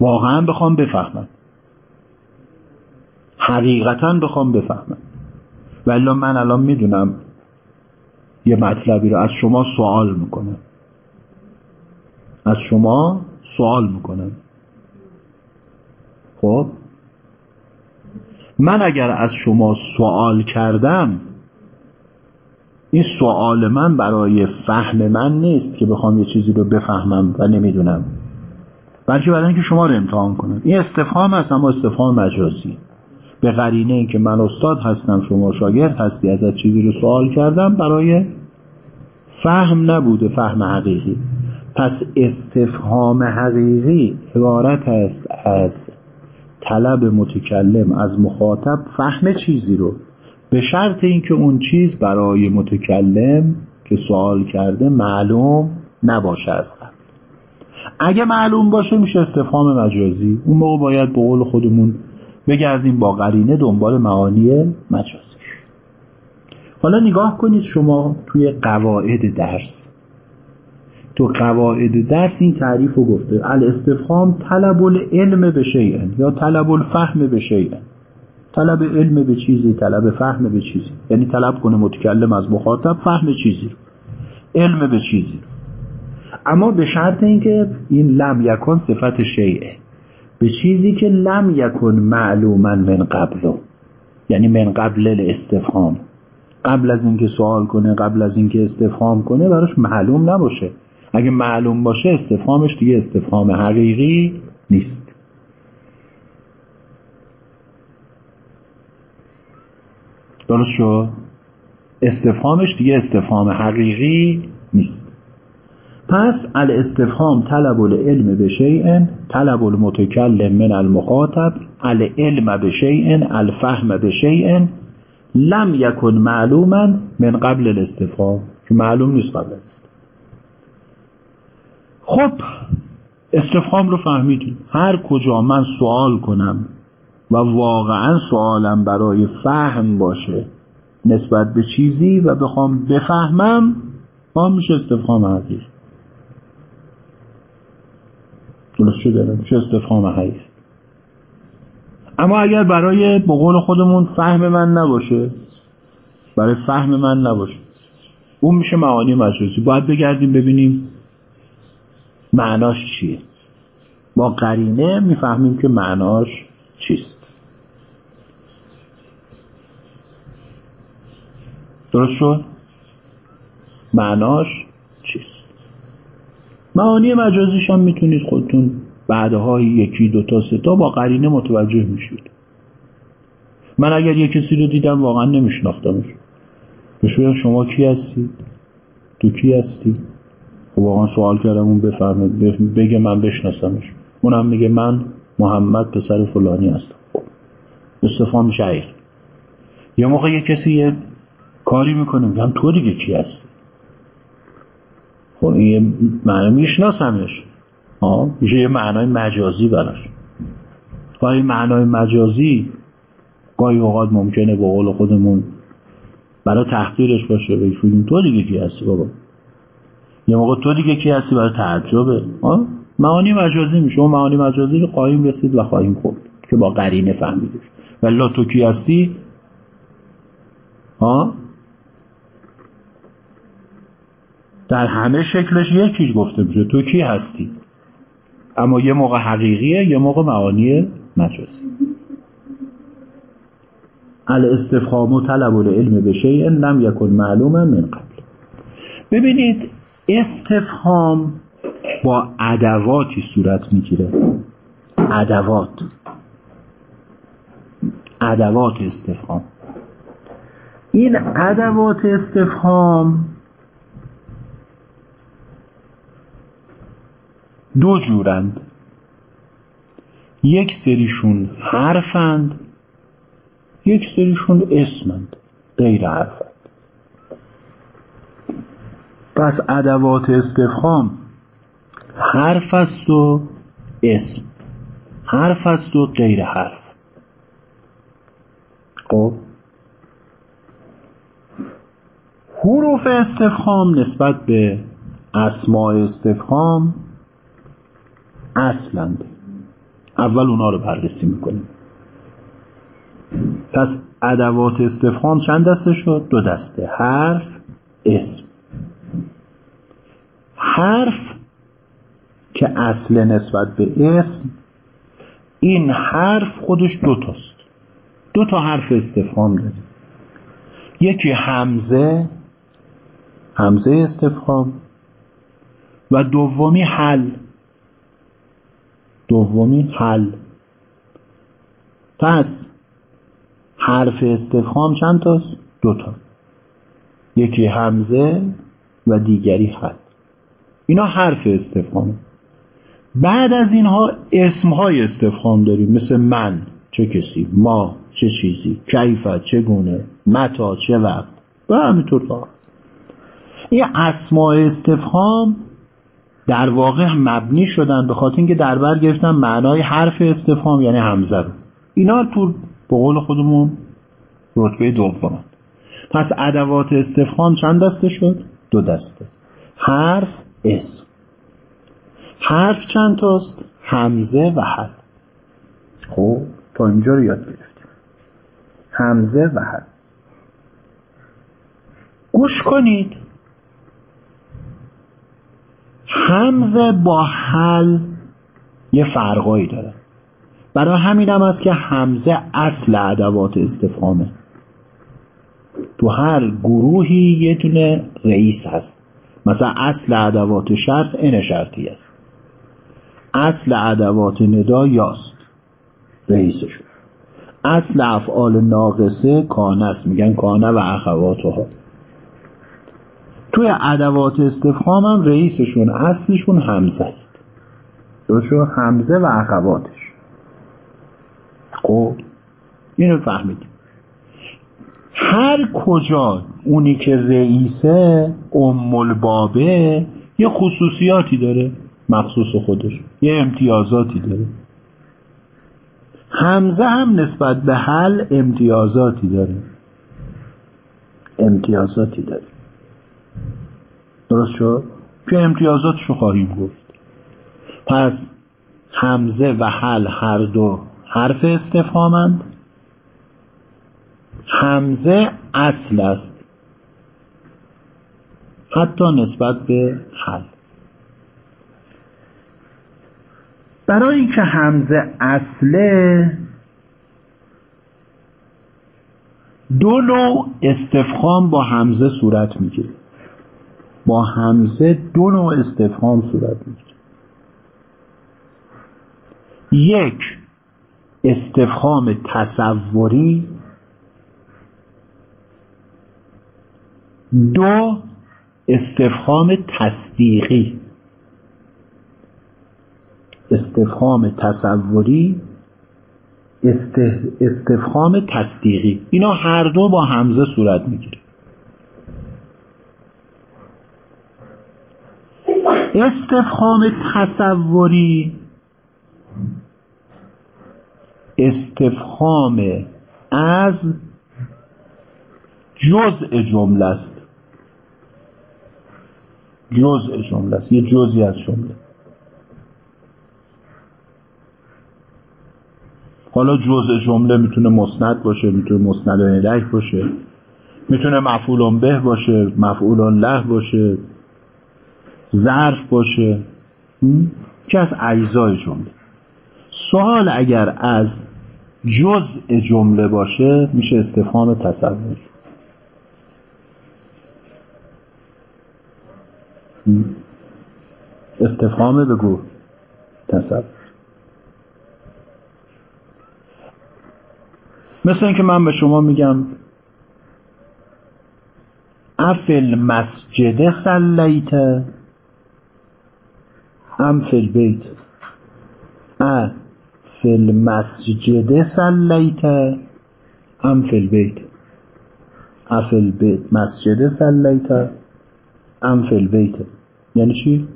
واقعا بخوام بفهمم. حقیقتا بخوام بفهمم. ولی من الان می‌دونم یه مطلبی رو از شما سوال می‌کنم. از شما سوال می‌کنم. خب؟ من اگر از شما سوال کردم این سوال من برای فهم من نیست که بخوام یه چیزی رو بفهمم و نمی‌دونم. بلکه برای اینکه شما رو امتحان کنم. این استفهام هست اما استفهام مجازی. به قرینه اینکه من استاد هستم شما شاگرد هستی ازت چیزی رو سوال کردم برای فهم نبوده فهم حقیقی. پس استفهام حقیقی عبارت است از طلب متکلم از مخاطب فهم چیزی رو. به شرط اینکه اون چیز برای متکلم که سوال کرده معلوم نباشه از قبل. اگه معلوم باشه میشه استفهام مجازی. اون موقع باید به قول خودمون بگردیم با قرینه دنبال معانی مجازیش. حالا نگاه کنید شما توی قواعد درس. تو قواعد درس این تعریف رو گفته. الاستفهام طلب العلم به شیئن یا طلب الفهم به شیئن. طلب علم به چیزی طلب فهم به چیزی. یعنی طلب کنه متکلم از مخاطب فهم چیزی رو. علم به چیزی رو. اما به شرط اینکه این لم یکن صفت شیعه به چیزی که لم یکن معلوما من قبل. یعنی من قبل الاستفهام. قبل از اینکه سوال کنه قبل از اینکه استفهام کنه براش معلوم نباشه. اگه معلوم باشه استفهامش دیگه استفهام حقیقی نیست. درست شد؟ استفهامش دیگه استفهام حقیقی نیست. پس الاستفهام طلب العلم به شیء طلب المتکلم من المخاطب العلم به شیء الفهم به شیء لم یکن معلوما من قبل الاستفهام که معلوم نیست قبل خب استفهام رو فهمیدیم. هر کجا من سوال کنم و واقعا سوالم برای فهم باشه نسبت به چیزی و بخوام بفهمم با میشه استفهام حقیقی درست شده؟ میشه استفهام اما اگر برای بقول خودمون فهم من نباشه برای فهم من نباشه اون میشه معانی مجازی. باید بگردیم ببینیم معناش چیه؟ با قرینه می‌فهمیم که معناش چیست. درست شد؟ معناش چیست؟ معانی مجازیش هم می‌تونید خودتون بعدها یکی دو تا سه تا با قرینه متوجه میشید. من اگر یه کسی رو دیدم واقعا نمیشناختمش. بهش شما کی هستید؟ تو کی هستی؟ خب واقعا سوال کردم اون بگه من بشناسمش. اونم میگه من محمد پسر فلانی هستم. خب. استفام شعیر یه موقع یه کسی یه کاری می‌کنه میگم تو دیگه کی هستی؟ خب این معنی میشناسمش. ها میشه یه معنای مجازی براش. گاهی معنای مجازی گاهی اوقات ممکنه به قول خودمون برای تحقیرش باشه بگیم تو دیگه کی هستی بابا؟ یه موقع تو دیگه کی هستی برای تعجبه؟ معانی مجازی میشه. اون معانی مجازی رو خواهیم رسید و خواهیم خورد که با قرینه فهمیدش. ولی تو کی هستی؟ ها در همه شکلش یکی گفته میشه. تو کی هستی؟ اما یه موقع حقیقیه یه موقع معانی مجازی. الاستفهام و طلب العلم به شیء لم یکن معلوما من قبل. ببینید استفهام با ادواتی صورت می‌گیره. ادوات. ادوات استفهام. این ادوات استفهام دو جورند. یک سریشون حرفند یک سریشون اسمند. غیر حرفند پس ادوات استفهام حرف است و اسم حرف است و غیر حرف. خب؟ حروف استفهام نسبت به اسماع استفهام اصلند. اول اونا رو بررسی می‌کنیم. پس ادوات استفهام چند دسته شد؟ دو دسته. حرف اسم. حرف که اصل نسبت به اسم این حرف خودش دوتاست دو تا حرف استفهام داره. یکی همزه همزه استفهام و دومی حل. دومی حل. پس حرف استفهام چند تاست؟ دوتا یکی همزه و دیگری حل. اینا حرف استفهام. بعد از اینها اسمهای استفهام داریم. مثل من چه کسی ما چه چیزی کیفت چگونه متا چه وقت. و همینطور تا. این اسماء استفهام در واقع مبنی شدن به خاطر اینکه در بر گرفتن معنای حرف استفهام یعنی همزه رو. اینا تو به قول خودمون رتبه دوم پس ادوات استفهام چند دسته شد؟ دو دسته. حرف اسم. حرف چند تاست؟ همزه و حل. خب تا اینجا رو یاد گرفتیم. همزه و حل. گوش کنید. همزه با حل یه فرقایی داره. برای همین هم است که همزه اصل ادوات استفهامه. تو هر گروهی یه دونه رئیس هست. مثلا اصل ادوات شرط ان شرطی است. اصل ادوات ندا یاست. رئیسشون. اصل افعال ناقصه کانه است. میگن کانه و اخواتها. توی ادوات استفهام هم رئیسشون اصلشون همزه است. درست همزه و اخواتش. خب اینو فهمیدیم هر کجا اونی که رئیسه ام البابه یه خصوصیاتی داره مخصوص خودش یه امتیازاتی داره. همزه هم نسبت به حل امتیازاتی داره. امتیازاتی داره. درست شد؟ که امتیازاتشو خواهیم گفت. پس همزه و حل هر دو حرف استفهامند. همزه اصل است. حتی نسبت به حل برای اینکه همزه اصله دو نوع استفهام با همزه صورت می‌گیره. با همزه دو نوع استفهام صورت می‌گیره. یک استفهام تصوری دو استفهام تصدیقی. استفهام تصوری استفهام تصدیقی. اینا هر دو با همزه صورت می‌گیره. استفهام تصوری استفهام از جزء جمله است. جزء جمله است یه جزئی از جمله. حالا جزء جمله می‌تونه مسند باشه می‌تونه مسند الیه باشه می‌تونه مفعول به باشه مفعول له باشه ظرف باشه که از اجزای جمله. سوال اگر از جزء جمله باشه میشه استفهام تصوری استفهام بگو. تصور. مثل اینکه من به شما میگم أفي المسجد صليت أم في البيت أ في المسجد صليت أم في البيت أفي البيت مسجد صليت أم في البيت. یعنی چی؟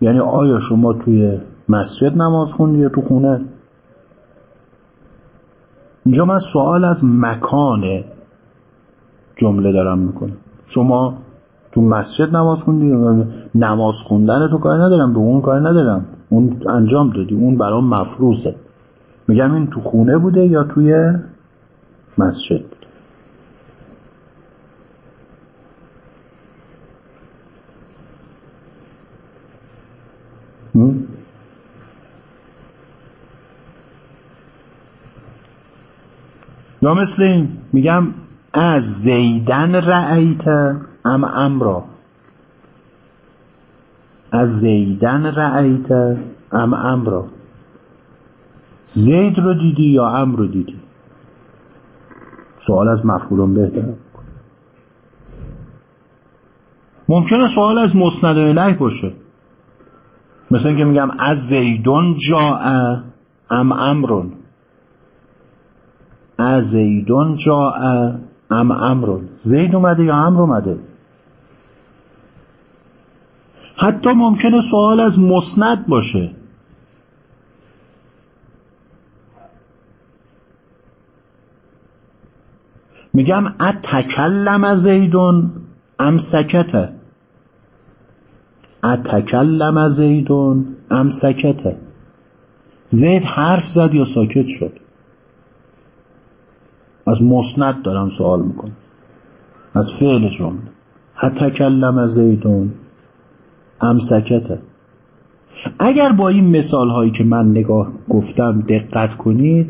یعنی آیا شما توی مسجد نماز خوندی یا تو خونه؟ اینجا من سوال از مکان جمله دارم می‌کنم. شما تو مسجد نماز خوندی؟ نماز خوندن تو کاری ندارم به اون کاری ندارم. اون انجام دادی اون برام مفروضه. میگم این تو خونه بوده یا توی مسجد؟ یا مثل این میگم از زیدن رأیت ام امرا. از زیدن رأیت ام امرا. زید رو دیدی یا ام رو دیدی؟ سوال از مفهولم بهتر. ممکنه سوال از مسند الیه باشه. مثل اینکه میگم از زیدون جا ام امرون. از زیدون جا ام امرون. زید اومده یا امر اومده؟ حتی ممکنه سوال از مسند باشه. میگم اتکلم زیدون ام سکته. اتکلم زیدون ام سکته. زید حرف زد یا ساکت شد؟ از مسند دارم سوال می‌کنم. از فعل جمله اتکلم زیدون ام سکته اگر با این مثال هایی که من نگاه گفتم دقت کنید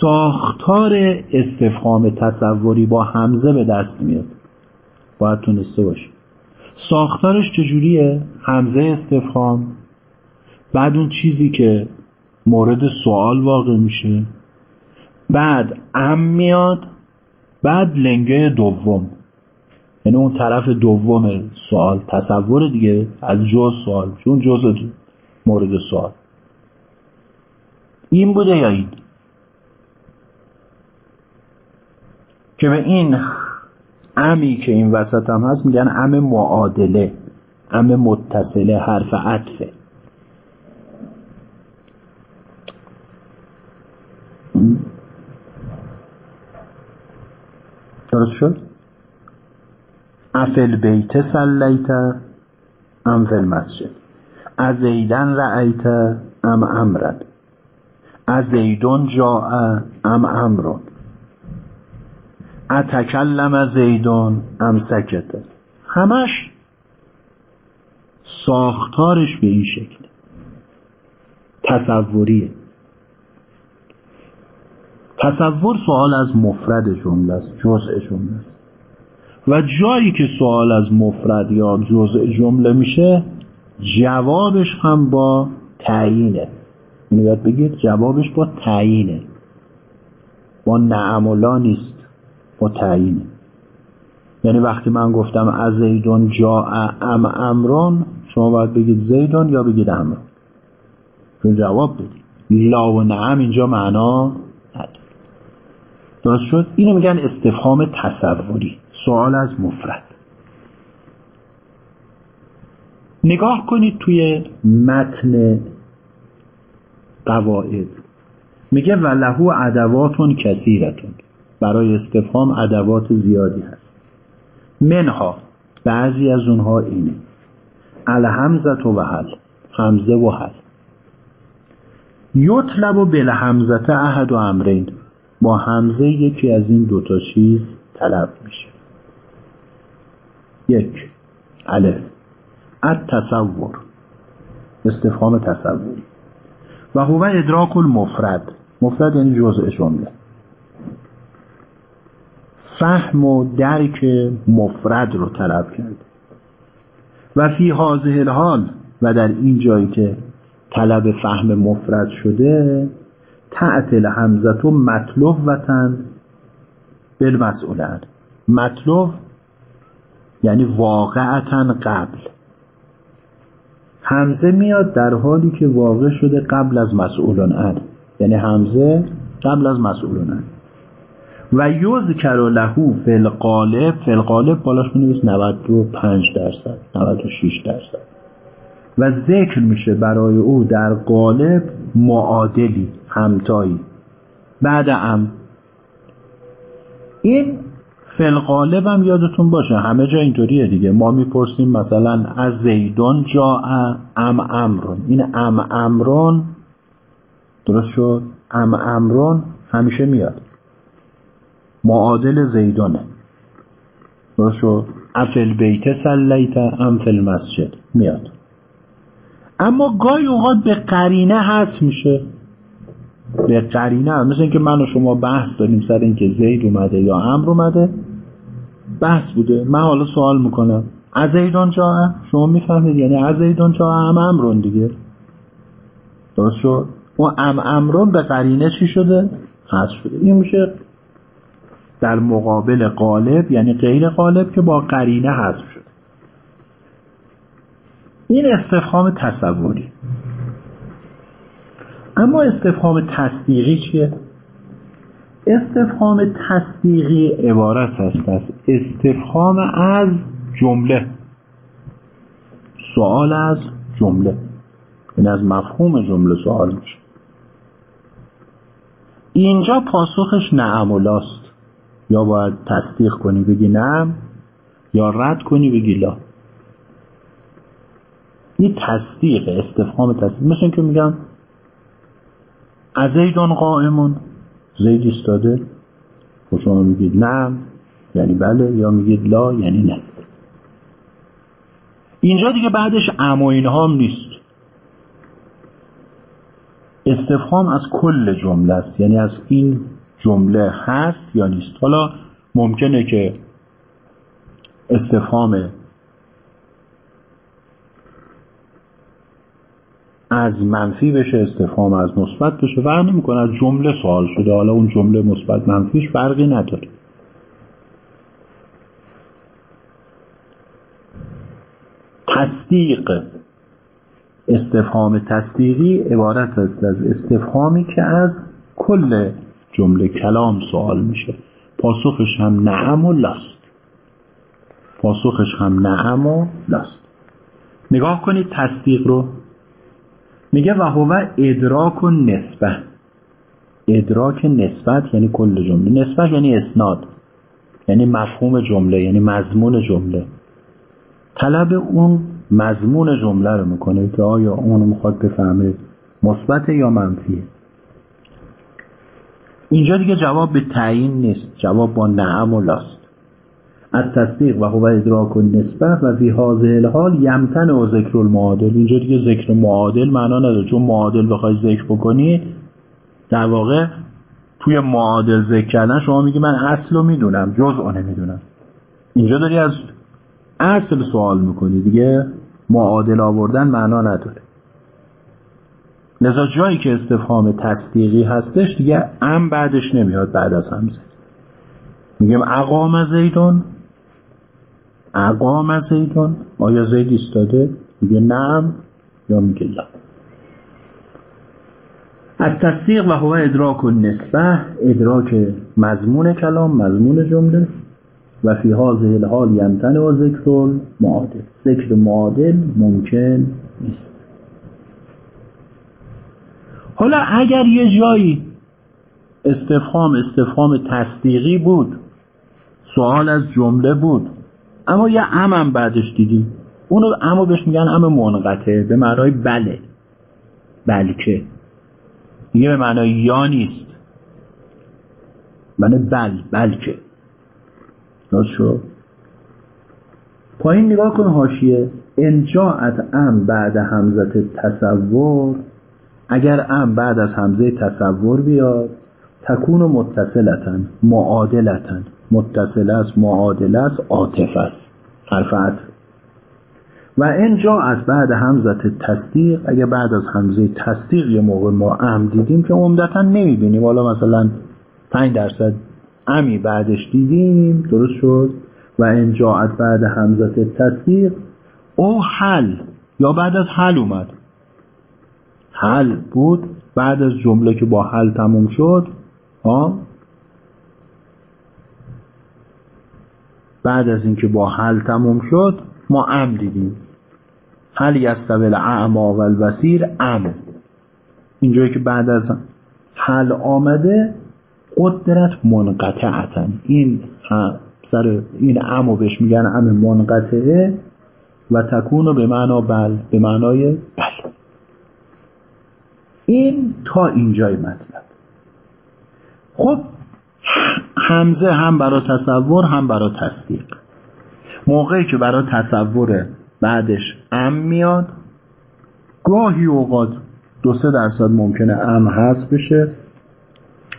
ساختار استفهام تصوری با همزه به دست میاد. باید تونسته باشه. ساختارش چجوریه؟ همزه استفهام. بعد اون چیزی که مورد سوال واقع میشه. بعد ام میاد بعد لنگه دوم. یعنی اون طرف دوم سوال تصور دیگه از جز سوال. چون جز مورد سوال. این بوده یا این؟ که به این امی که این وسط هم هست میگن ام معادله ام متصله حرف عطفه. درست شد؟ افل بیت سلیت ام فل مسجد از زیدن رأیت ام امرن. از زیدون جاء ام امرون اتکلم زیدون ام سکته همش ساختارش به این شکل. تصوریه. تصور سوال از مفرد جمله است جزء جمله است. و جایی که سوال از مفرد یا جزء جمله میشه جوابش هم با تعیینه. اینو یاد بگید جوابش با تعیینه. با نعم نیست با تعیینه. یعنی وقتی من گفتم از زیدون جا ام امرون شما باید بگید زیدون یا بگید امرون. چون جواب بدید. لا و نعم اینجا معنا درست شد. اینو میگن استفهام تصوری. سوال از مفرد. نگاه کنید توی متن قواعد. میگه و لهو ادواتون کثیرتون. برای استفهام ادوات زیادی هست. منها بعضی از اونها اینه. الهمزت و حل. همزه و حل. یطلب و بالهمزت احد و امرین. با همزه یکی از این دوتا چیز طلب میشه. یک الف. تصور استفهام تصوری. و هو ادراک المفرد. مفرد یعنی جزء جمله. فهم و درک مفرد رو طلب کرد. و فی حاضه الحال و در این جایی که طلب فهم مفرد شده تعتل همزت و مطلوب وطن بالمسئولن مطلوب یعنی واقعتا قبل. همزه میاد در حالی که واقع شده قبل از مسئولان ان یعنی همزه قبل از مسئولان ان و یذکر لهو فی القالب فی القالب بالاش بنویس 95 درصد 96 درصد. و ذکر میشه برای او در قالب معادلی همتایی. بعد ام. این فلقالب هم یادتون باشه همه جا اینطوریه دیگه. ما می‌پرسیم مثلا از زیدون جا ام امرون. این ام امرون درست شد؟ ام امرون همیشه میاد. معادل زیدونه. درست شد؟ افل بیت سلیت ام فل مسجد میاد. اما گاهی اوقات به قرینه هست میشه. به قرینه مثل اینکه من و شما بحث داریم سر اینکه زید اومده یا امر اومده بحث بوده. من حالا سوال می‌کنم. از زیدان جا شما می‌فهمید؟ یعنی از زیدان جا ام امرون دیگه. درست شد؟ اون ام امرون به قرینه چی شده؟ هست شده. این میشه در مقابل قالب یعنی غیر قالب که با قرینه حذف شده. این استفهام تصوری. اما استفهام تصدیقی چیه؟ استفهام تصدیقی عبارت است از استفهام از جمله. سوال از جمله. این از مفهوم جمله سوال میشه. اینجا پاسخش نعم و لاست. یا باید تصدیق کنی بگی نعم یا رد کنی بگی لا. این تصدیق استفهام تصدیق. مثل که میگم از قائمون؟ زید ایستاده؟ و شما میگید نعم یعنی بله. یا میگید لا. یعنی نه. اینجا دیگه بعدش ام اینها هم نیست. استفهام از کل جمله است. یعنی از این جمله هست یا نیست. حالا ممکنه که استفهام از منفی بشه استفهام از مثبت بشه. فرق نمی‌کنه از جمله سوال شده. حالا اون جمله مثبت منفیش فرقی نداره. تصدیق. استفهام تصدیقی عبارت است از استفهامی که از کل جمله کلام سوال میشه. پاسخش هم نعم و لاست. پاسخش هم نعم و لاست. نگاه کنید تصدیق رو. میگه و هو ادراک و نسبه ادراک نسبت یعنی کل جمله. نسبت یعنی اسناد. یعنی مفهوم جمله یعنی مضمون جمله. طلب اون مضمون جمله رو می‌کنه که آیا اون می‌خواد بفهمه مثبت یا منفیه اینجا دیگه جواب به تعیین نیست. جواب با نعم و لاست. از تصدیق و هو ادراک و نسبه و فی حاضر الحال یمتن و ذکر المعادل. اینجا دیگه ذکر معادل معنا نداره. چون معادل بخوای ذکر بکنی در واقع توی معادل ذکر کردن شما میگی من اصل رو می‌دونم جزء نمی‌دونم. اینجا داری از اصل سوال می‌کنی دیگه. معادل آوردن معنا نداره. لذا جایی که استفهام تصدیقی هستش دیگه ام بعدش نمیاد بعد از همزه میگم اقام زیدون اقام زیدون آیا زید ایستاده؟ میگه نعم یا میگه لا تصدیق و هو ادراک و نسبه ادراک مضمون کلام مضمون جمله. و فی هذه الحال یمتن و ذکر معادل ذکر معادل ممکن نیست. حالا اگر یه جایی استفهام استفهام تصدیقی بود سوال از جمله بود اما یه امم بعدش دیدیم. اونو اما بهش میگن ام منقطع به معنای بله. بلکه. دیگه به معنای یا نیست. معنی بل بلکه. درست شد؟ پایین نگاه کن هاشیه انجاعت ام بعد همزت تصور. اگر ام بعد از همزه تصور بیاد تکون متصلتن معادلتن. متصل است معادل است عاطف است. حرف و این جاعت بعد همزت تصدیق اگه بعد از همزه تصدیق یه موقع ما ام دیدیم که عمدتا نمی‌بینیم. حالا مثلا 5 درصد امی بعدش دیدیم درست شد؟ و این جاعت بعد همزت تصدیق او حل یا بعد از حل اومد. حل بود بعد از جمله که با حل تموم شد ها؟ بعد از اینکه با حل تموم شد ما ام دیدیم. حل یستویل اعما و البصیر ام. اینجایی که بعد از حل آمده قدرت منقطعتا این سر این امو بهش میگن ام منقطعه و تکون به معنا بل به معنای بل. این تا اینجای مطلب. خب همزه هم برای تصور هم برای تصدیق. موقعی که برای تصور بعدش ام میاد گاهی اوقات دو سه درصد ممکنه ام هست بشه.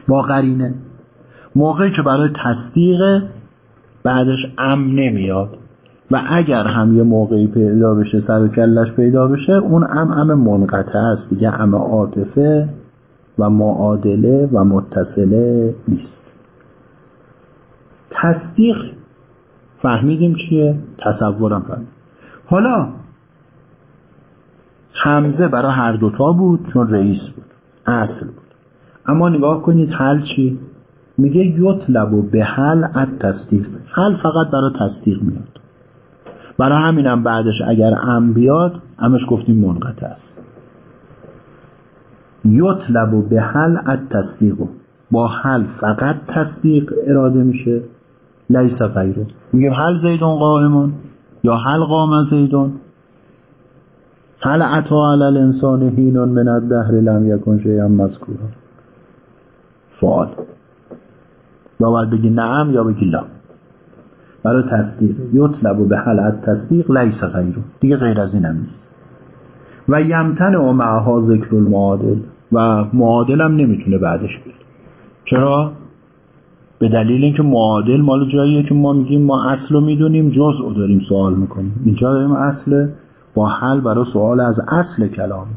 با قرینه. موقعی که برای تصدیق بعدش ام نمیاد و اگر هم یه موقعی پیدا بشه سر و کلش پیدا بشه اون ام ام منقطع است. دیگه ام عاطفه و معادله و متصله نیست. تصدیق فهمیدیم چیه؟ تصورم فهمید حالا همزه برای هر دوتا بود چون رئیس بود. اصل بود. اما نگاه کنید حل چی؟ میگه یطلب و به حل ات تصدیق. حل فقط برای تصدیق میاد. برای همینم بعدش اگر ام بیاد امش گفتیم منقطع است. یطلب و به حل ات تصدیق. با حل فقط تصدیق اراده میشه. لیس غیره. میگه حل زیدون قائمون یا حل قام زیدون؟ حل عطا علی الانسان هینون من الدهر لم یکن شیئا مذکورا. سوال. یا باید بگی نعم یا بگی لا برای تصدیق. یطلب و به حل تصدیق لیس غیره. دیگه غیر از این هم نیست. و یمتن و معها ذکر المعادل. و معادل هم نمی‌تونه بعدش بیاد چرا؟ به دلیل اینکه معادل مال جاییه که ما میگیم ما اصل رو می‌دونیم جزء داریم سوال می‌کنیم. اینجا داریم اصل با حل برای سوال از اصل کلام.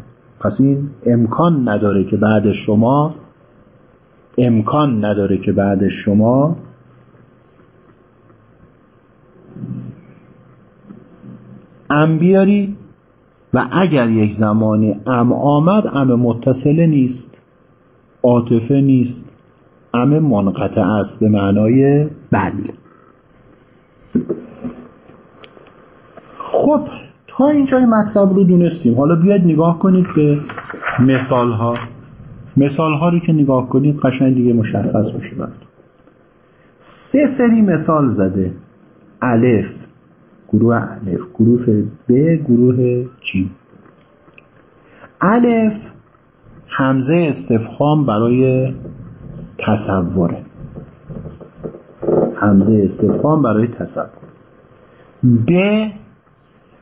پس این امکان نداره که بعد شما امکان نداره که بعد شما ام بیاری و اگر یک زمانی ام آمد ام متصله نیست عاطفه نیست ام منقطع است به معنای بل. خب تا اینجای مطلب رو دونستیم. حالا بیاید نگاه کنید به مثال ها مثال ها رو که نگاه کنید قشنگ دیگه مشخص میشه بعد سه سری مثال زده. الف گروه الف گروه ب گروه چی الف همزه استفهام برای تصوره. همزه استفهام برای تصور ب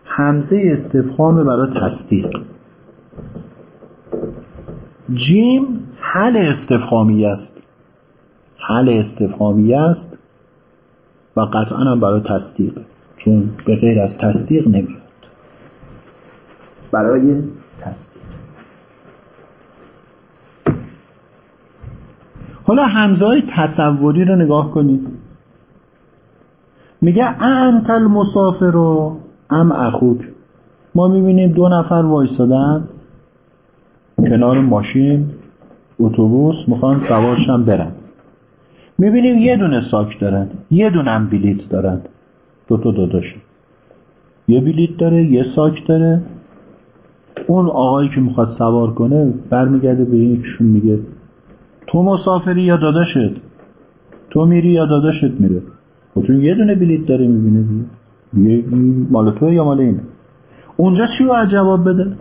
همزه استفهام برای تصدیق. جیم حل استفهامی است. حل استفهامی است و قطعا هم برای تصدیق چون به غیر از تصدیق نمیاد. برای تصدیق حالا همزه های تصوری رو نگاه کنید. میگه انت المسافر رو ام اخوک. ما می‌بینیم دو نفر وایستادن کنار ماشین اتوبوس می‌خوان سوارشن برن. می‌بینیم یه دونه ساک دارن یه دونه بلیت دارن. دو تا داداش یه بلیت داره یه ساک داره. اون آقایی که می‌خواد سوار کنه برمیگرده به یکشون میگه تو مسافری یا داداشت؟ تو میری یا داداشت میره؟ خب چون یه دونه بلیت داره می‌بینه دیگه. مال تو یا مال اینه؟ اونجا چی باید جواب بده؟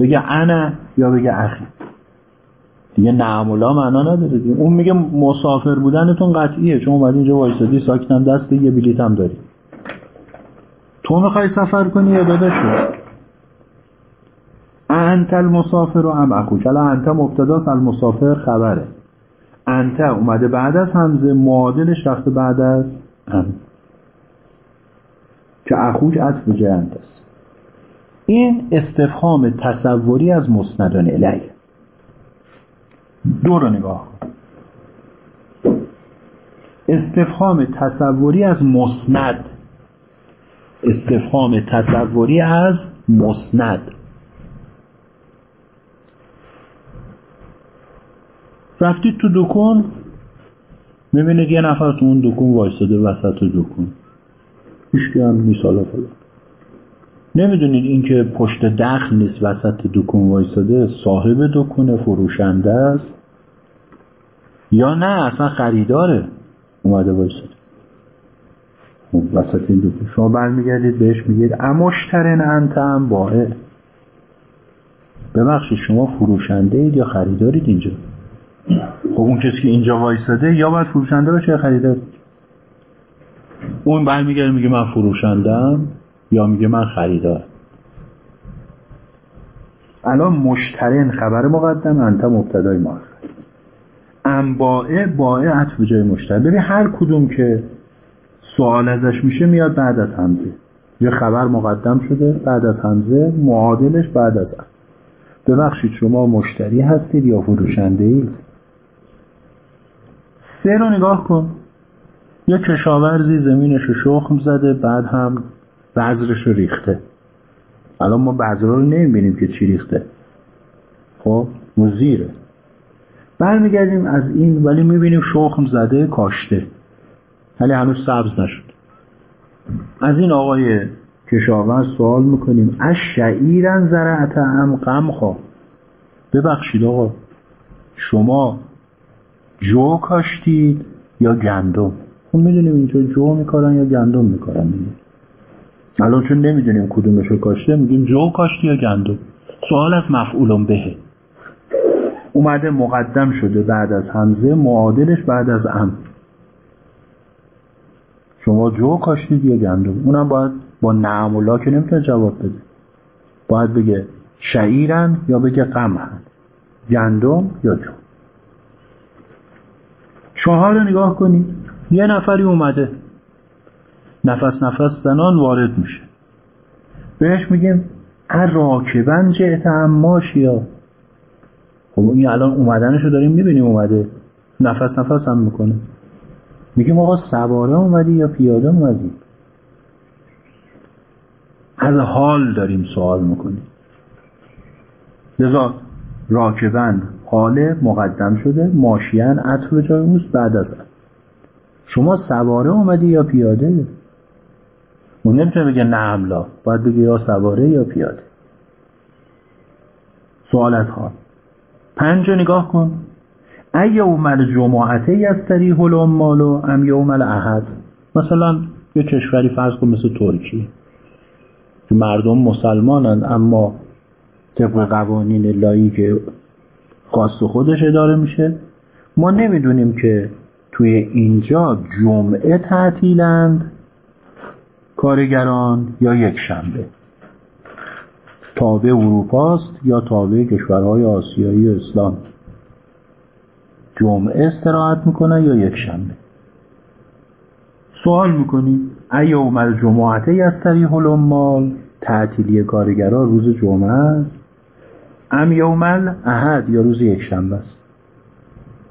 بگه انا یا بگه اخی. دیگه نعمولا معنا نداره دیگه. اون میگه مسافر بودنتون قطعیه. چون اومدی اینجا وایسادی ساکنم دست یه بلیت هم داری. تو می‌خوای سفر کنی یا داداشت؟ انت المسافر و ام اخوش الان انت مبتداس المسافر خبره. انت اومده بعد از همزه معادلش رفته بعد از ام که اخوش عطف جه انت است. این استفهام تصوری از مسندان الیه دو رو نگاه استفهام تصوری از مسند. استفهام تصوری از مسند. رفتید تو دکون می‌بینید یه نفر تو اون دکون وایستاده وسط دکون هیچکی هم نیست حالا فلان. نمی‌دونید اینکه پشت دخل نیست وسط دکون وایستاده صاحب دکون فروشنده است؟ یا نه اصلا خریداره اومده وایستاده. خب، وسط این دکون شما برمیگردید بهش میگید امشترن انت هم باه ببخشید شما فروشنده اید یا خریدارید اینجا؟ خب اون کسی که اینجا وایستاده یا باید فروشنده باشه یا خریدار اون برمیگرده میگه من فروشندم یا میگه من خریدار الان مشترن خبر مقدم انت مبتدای ما انباعه باعه عطف جای مشتری. ببین هر کدوم که سوال ازش میشه میاد بعد از همزه یه خبر مقدم شده بعد از همزه معادلش بعد از هم ببخشید شما مشتری هستید یا فروشنده اید؟ سه رو نگاه کن. یه کشاورزی زمینش رو شخم زده بعد هم بذرش رو ریخته. الان ما بذرا رو نمی‌بینیم که چی ریخته. خب مزیره برمیگردیم از این ولی می‌بینیم شخم زده کاشته. ولی هنوز سبز نشد. از این آقای کشاورز سوال می‌کنیم. از شعیرن زرعت هم غم خواه ببخشید آقا شما جو کاشتید یا گندم؟ خب می‌دونیم اینجا جو میکارن یا گندم میکارن الان چون نمی‌دونیم کدومشو کاشته میگیم جو کاشتی یا گندم. سوال از مفعولم بهه. اومده مقدم شده بعد از همزه معادلش بعد از ام شما جو کاشتید یا گندم؟ اونم باید با نعم و که نمی‌تونه جواب بده. باید بگه شعیرن یا بگه قمهن گندم یا جو. چهار رو نگاه کنید یه نفری اومده. نفس نفس زنان وارد میشه. بهش میگیم راکبن جهت اماشیا خب این الان اومدنشو داریم می‌بینیم اومده. نفس نفس هم می‌کنه. میگیم آقا سواره اومدی یا پیاده اومدی؟ از حال داریم سوال می‌کنیم. لذا راکبن حال مقدم شده ماشیان عطر جای اوست بعد از شما سواره اومدی یا پیاده؟ اون نمی‌تونه بگه نه باید بگه یا سواره یا پیاده. سوال از حال پنج نگاه کن. ای یوم جماعته یستری هلوم مالو ام یوم احد. مثلا یه کشوری فرض کن مثل ترکیه که مردم مسلمانند اما طبق قوانین لایی که خاص خودش اداره میشه. ما نمی‌دونیم که توی اینجا جمعه تعطیلند کارگران یا یک شنبه. تابع اروپاست یا تابع کشورهای آسیایی و اسلام. جمعه استراحت می‌کنه یا یک شنبه؟ سوال می‌کنیم. ای اومد جمعته یستریح العمال تعطیلی کارگرا روز جمعه است؟ ام یومل؟ احد یا روز یک شنبه است.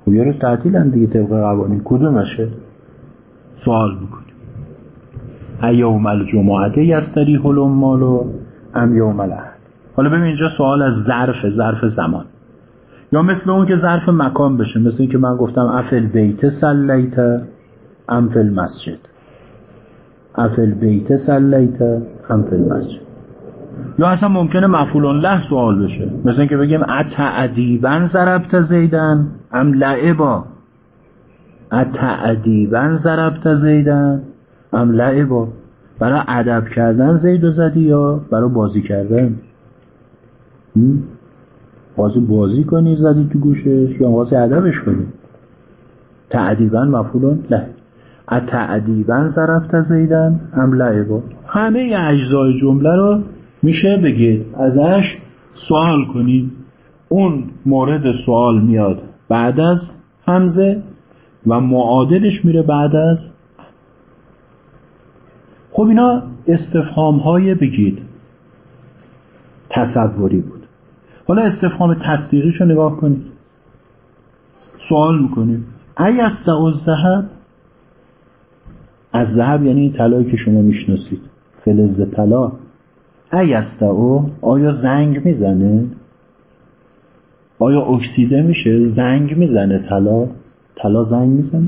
خب یه روز تعطیلن دیگه طبق قوانین. کدومشه؟ سوال می‌کنیم أيوم الجمعة يستريح العمال أم يوم الأحد حالا ببین اینجا سوال از ظرف ظرف زمان. یا مثل اون که ظرف مکان بشه مثل این که من گفتم أفي البيت صليت أم في المسجد أفي البيت صليت أم في المسجد یا اصلا ممکنه مفعول له سوال بشه. مثل اینکه بگیم أتأديبا ضربت زيدا أم لعبا. اتعدیبا ضربت زیدن ام لعبا. برای ادب کردن زید و زدی یا برای بازی کردن؟ بازی بازی کنی زدی تو گوشش یا واسه ادبش کنی؟ تعدیبا مفعول له. اتعدیبا ضربت زیدن ام لعبا. همه اجزای جمله رو میشه بگید ازش سوال کنید اون مورد سوال میاد بعد از همزه و معادلش میره بعد از خب اینا استفهام های بگید. تصوری بود. حالا استفهام تصدیقیش رو نگاه کنید. سوال می‌کنید ای از ذهب از ذهب یعنی طلایی که شما می‌شناسید. فلز طلا. او آیا زنگ می‌زنه؟ آیا اکسیده میشه؟ زنگ می‌زنه. طلا طلا زنگ می‌زنه.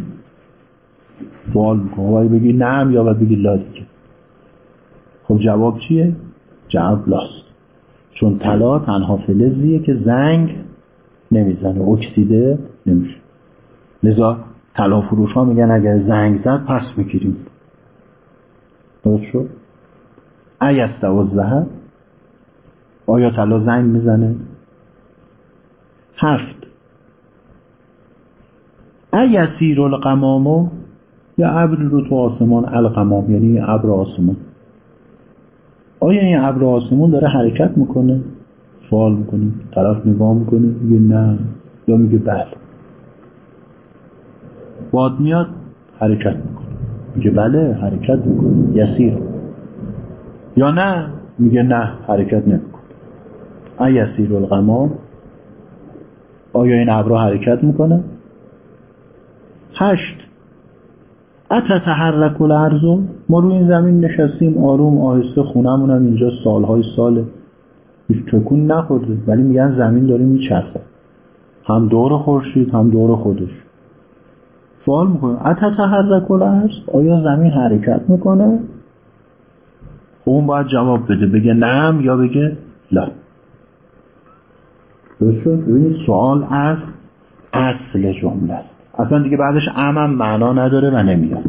سوال می‌کنه. باید بگی نعم یا باید بگی لا دیگه. خب جواب چیه؟ جواب لاست. چون طلا تنها فلزیه که زنگ نمی‌زنه. اکسیده نمیشه. لذا طلا فروش ها میگن اگر زنگ زد پس می‌گیریم. درست شد؟ ایست و زهب آیا طلا زنگ می‌زنه؟ هفت. ایسیر القمامو یا ابر رو تو آسمان القمام یعنی ابر آسمان. آیا این ابر آسمان داره حرکت می‌کنه؟ سوال می‌کنیم طرف نگاه می‌کنه میگه نه. یا میگه بله. باد میاد حرکت می‌کنه. میگه بله حرکت می‌کنه. یسیر. یا نه؟ میگه نه حرکت نمی‌کنه. ایسیر الغمام آیا این ابرا حرکت می‌کنه؟ هشت. اتتحرک الارض ما روی این زمین نشستیم آروم آهسته خونمون هم اینجا سالهای ساله. هیچ تکون نخورده ولی میگن زمین داره میچرخه. هم دور خورشید هم دور خودش. سوال می‌کنه اتتحرک الارض؟ آیا زمین حرکت می‌کنه؟ اون باید جواب بده. بگه نم یا بگه لا. درست شد؟ سوال از اصل جمله است. اصلا دیگه بعدش امم معنا نداره و نمیاد.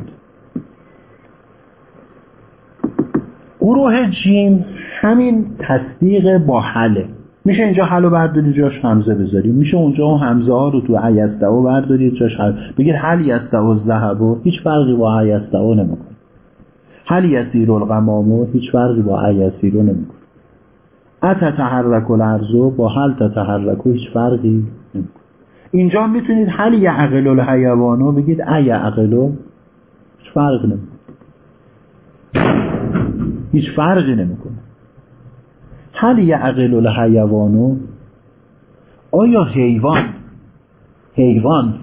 گروه جیم همین تصدیق با حله. میشه اینجا حلو برداری جاش همزه بذاریم میشه اونجا اون همزه ها رو تو و بردارید جاش حل. بگید حل یستو زهبو هیچ فرقی با و نمی‌کنه. حل یسیر القمامو هیچ فرقی با یسیرو نمی‌کنه. اتتحرک الارزو با حل تتحرکو هیچ فرقی نمی‌کنه. اینجا می‌تونید حل یعقل الحیوانو بگید ای عقلو هیچ فرق نمی‌کنه. هیچ فرقی نمی‌کنه. حل یعقل الحیوانو آیا حیوان حیوان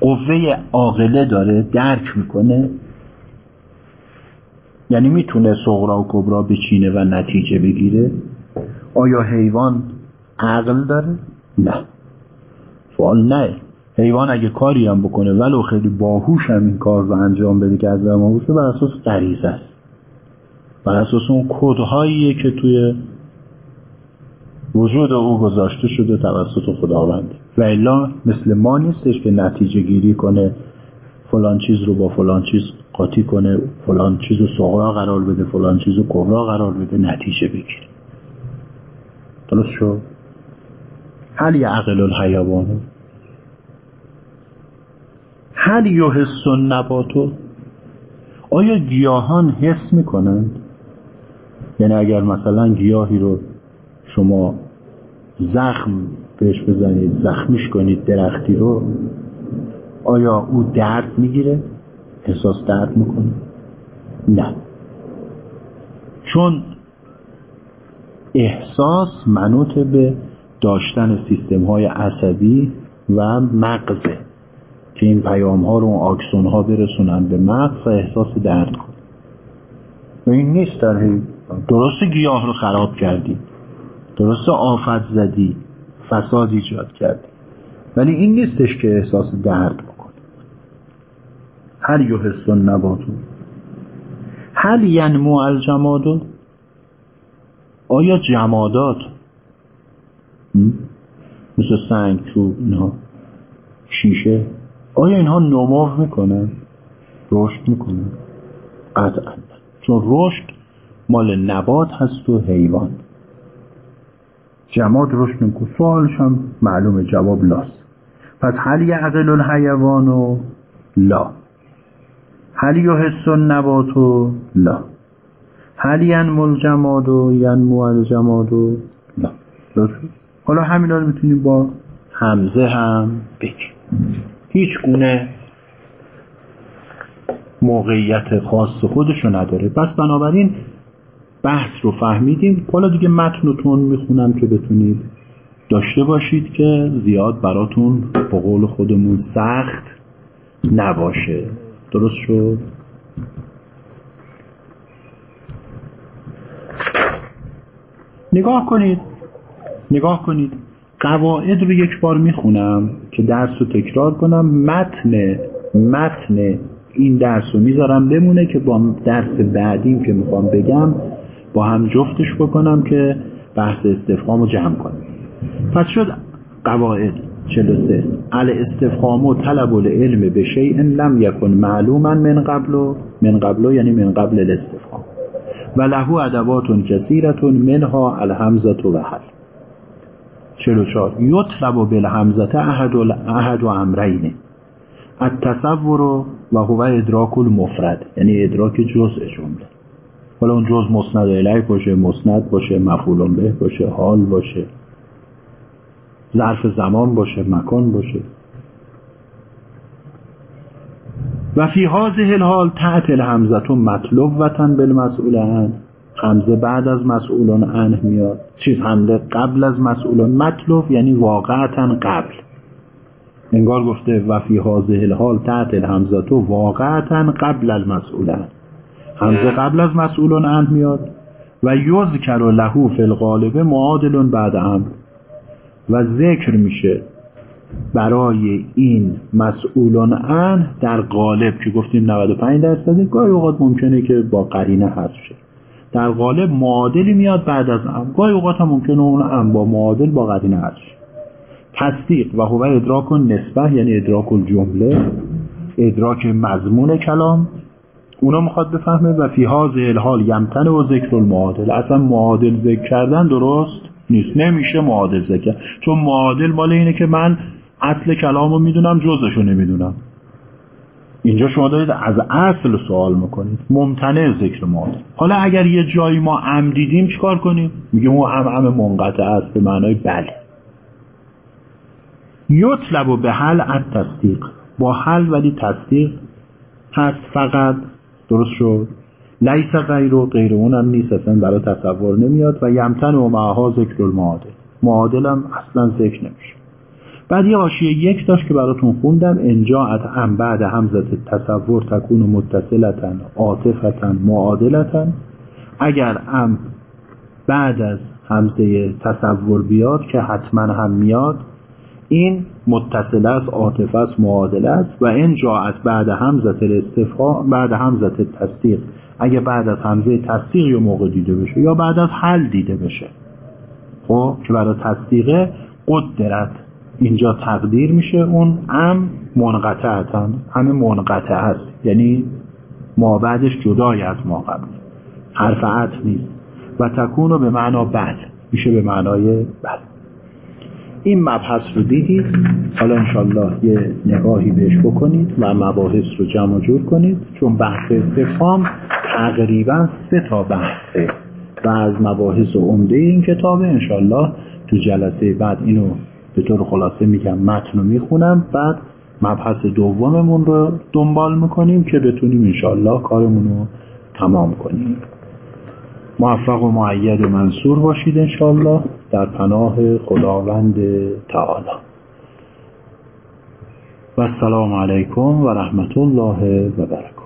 قوه عاقله داره؟ درک می‌کنه؟ یعنی می‌تونه صغرا و کبرا بچینه و نتیجه بگیره؟ آیا حیوان عقل داره؟ نه. سوال نه. حیوان اگه کاری هم بکنه ولو خیلی باهوش هم این کار رو انجام بده که از زمان بر اساس غریزه است. بر اساس اون کدهاییه که توی وجود او گذاشته شده توسط خداوند. و الا مثل ما نیستش که نتیجه گیری کنه فلان چیز رو با فلان چیز قاطی کنه فلان چیز رو صغرا قرار بده فلان چیز رو کبرا قرار بده نتیجه بگیره. درست شد؟ هل یعقل الحیوانو هل یحس النباتو آیا گیاهان حس می‌کنند؟ یعنی اگر مثلا گیاهی رو شما زخم بهش بزنید زخمیش کنید درختی رو آیا او درد می‌گیره؟ احساس درد می‌کنه؟ نه. چون احساس منوط به داشتن سیستم های عصبی و مغزه که این پیام ها رو اون آکسون ها برسونن به مغز و احساس درد کن. و این نیست در درست گیاه رو خراب کردی. درست آفت زدی. فساد ایجاد کردی. ولی این نیستش که احساس درد هل یحس نباتو هل ینمو الجمادو؟ آیا جمادات؟ مثل سنگ چوب اینها. شیشه؟ آیا اینها نمو می‌کنن؟ رشد می‌کنن؟ قطعا. چون رشد مال نبات هست و حیوان. جماد رشد نمی‌کنه سوالش هم معلومه. جواب لاست. پس هل یعقل الحیوان؟ و لا. هل یحس النبات و لا؟ هل ینمو الجماد و ینمو الجماد و لا حالا همینا رو می‌تونیم با همزه هم بگیم. هیچ گونه موقعیت خاص خودشو نداره. پس بنابراین بحث رو فهمیدیم. حالا دیگه متن رو تون می‌خونم که بتونید داشته باشید که زیاد براتون با قول خودمون سخت نباشه. درست شد؟ نگاه کنید. نگاه کنید. قواعد رو یک بار می‌خونم که درس رو تکرار کنم. متن متن این درس رو می‌ذارم. بمونه که با درس بعدیم که می‌خوام بگم با هم جفتش بکنم که بحث استفهام رو جمع کنم. پس شد قواعد. 43 ال استفهام و طلب العلم به شیء لم یکن معلوما من قبل من قبل یعنی من قبل الاستفهام. و له ادوات کثیرتون منها الهمزه و حل. 44 یطلب بالهمزه احد احد و امرین. التصور و هو ادراک المفرد. یعنی ادراک جزء جمله. حالا اون جز مسند الیه باشه مسند باشه مفعول به باشه حال باشه. ظرف زمان باشه مکان باشه. و فی هذه الحال تحت الهمزه مطلوبتن بالمسئول عن همزه بعد از مسئولان عنه میاد. چیز حمله قبل از مسئولان. مطلوب یعنی واقعتا قبل. انگار گفته و فی حاضر الحال تحت الهمزتو واقعتا قبل المسئولن همزه قبل از مسئولون اند میاد. و یذکر لهو فی الغالب معادل بعد هم و ذکر میشه برای این مسئولان ان در غالب که گفتیم 95 درصد گاهی اوقات ممکنه که با قرینه حذف شه. در غالب معادلی میاد بعد از ام گاهی اوقات هم ممکنه اون ام با معادل با قرینه حذف شه. تصدیق و هو ادراک نسبه یعنی ادراک الجمله ادراک مضمون کلام اونا می‌خواد بفهمه و فی هاذ الحال یمتن و ذکر المعادل. اصلا معادل ذکر کردن درست؟ نیست. نمیشه معادل ذکر چون معادل مال اینه که من اصل کلام رو می‌دونم جزشو نمی‌دونم. اینجا شما دارید از اصل سوال می‌کنید. ممتنع ذکر معادل. حالا اگر یه جایی ما ام دیدیم چیکار کنیم؟ میگه اون ام ام منقطع است به معنای بله. یطلب به حل از تصدیق. با حل ولی تصدیق هست فقط. درست شد؟ لیس غیر و غیر اونم نیست اصلا برای تصور نمیاد و یمتن و معها ذکر المعادل. معادلم اصلا ذکر نمیشه. بعد یه حاشیه یک داشت که براتون خوندم. انجاعت ام بعد همزت تصور تکون متصلتا عاطفتا معادلتا اگر ام بعد از همزه تصور بیاد که حتما هم میاد این متصل است عاطف است معادل است. و این جاعت بعد همزت الاستفهام بعد همزت تصدیق. اگه بعد از همزه تصدیق یا موقع دیده بشه یا بعد از حل دیده بشه. خب؟ که برای تصدیق قدرت. اینجا تقدیر میشه اون ام منقطعتن. همه منقطع است یعنی ما بعدش جدای از ما قبل. حرف عطف نیست. و تکونو به معنا بل. میشه به معنای بل. این مبحث رو دیدید. حالا انشالله یه نگاهی بهش بکنید و مباحث رو جمع جور کنید. چون بحث استفهام تقریبا سه تا بحثه و از مباحث و عمده این کتابه. انشالله تو جلسه بعد اینو به طور خلاصه میگم متن رو می‌خونم. بعد مبحث دوممون رو دنبال می‌کنیم که بتونیم انشالله کارمون رو تمام کنیم. موفق و معید و منصور باشید انشالله در پناه خداوند تعالی. و السلام علیکم و رحمت الله و برکاته.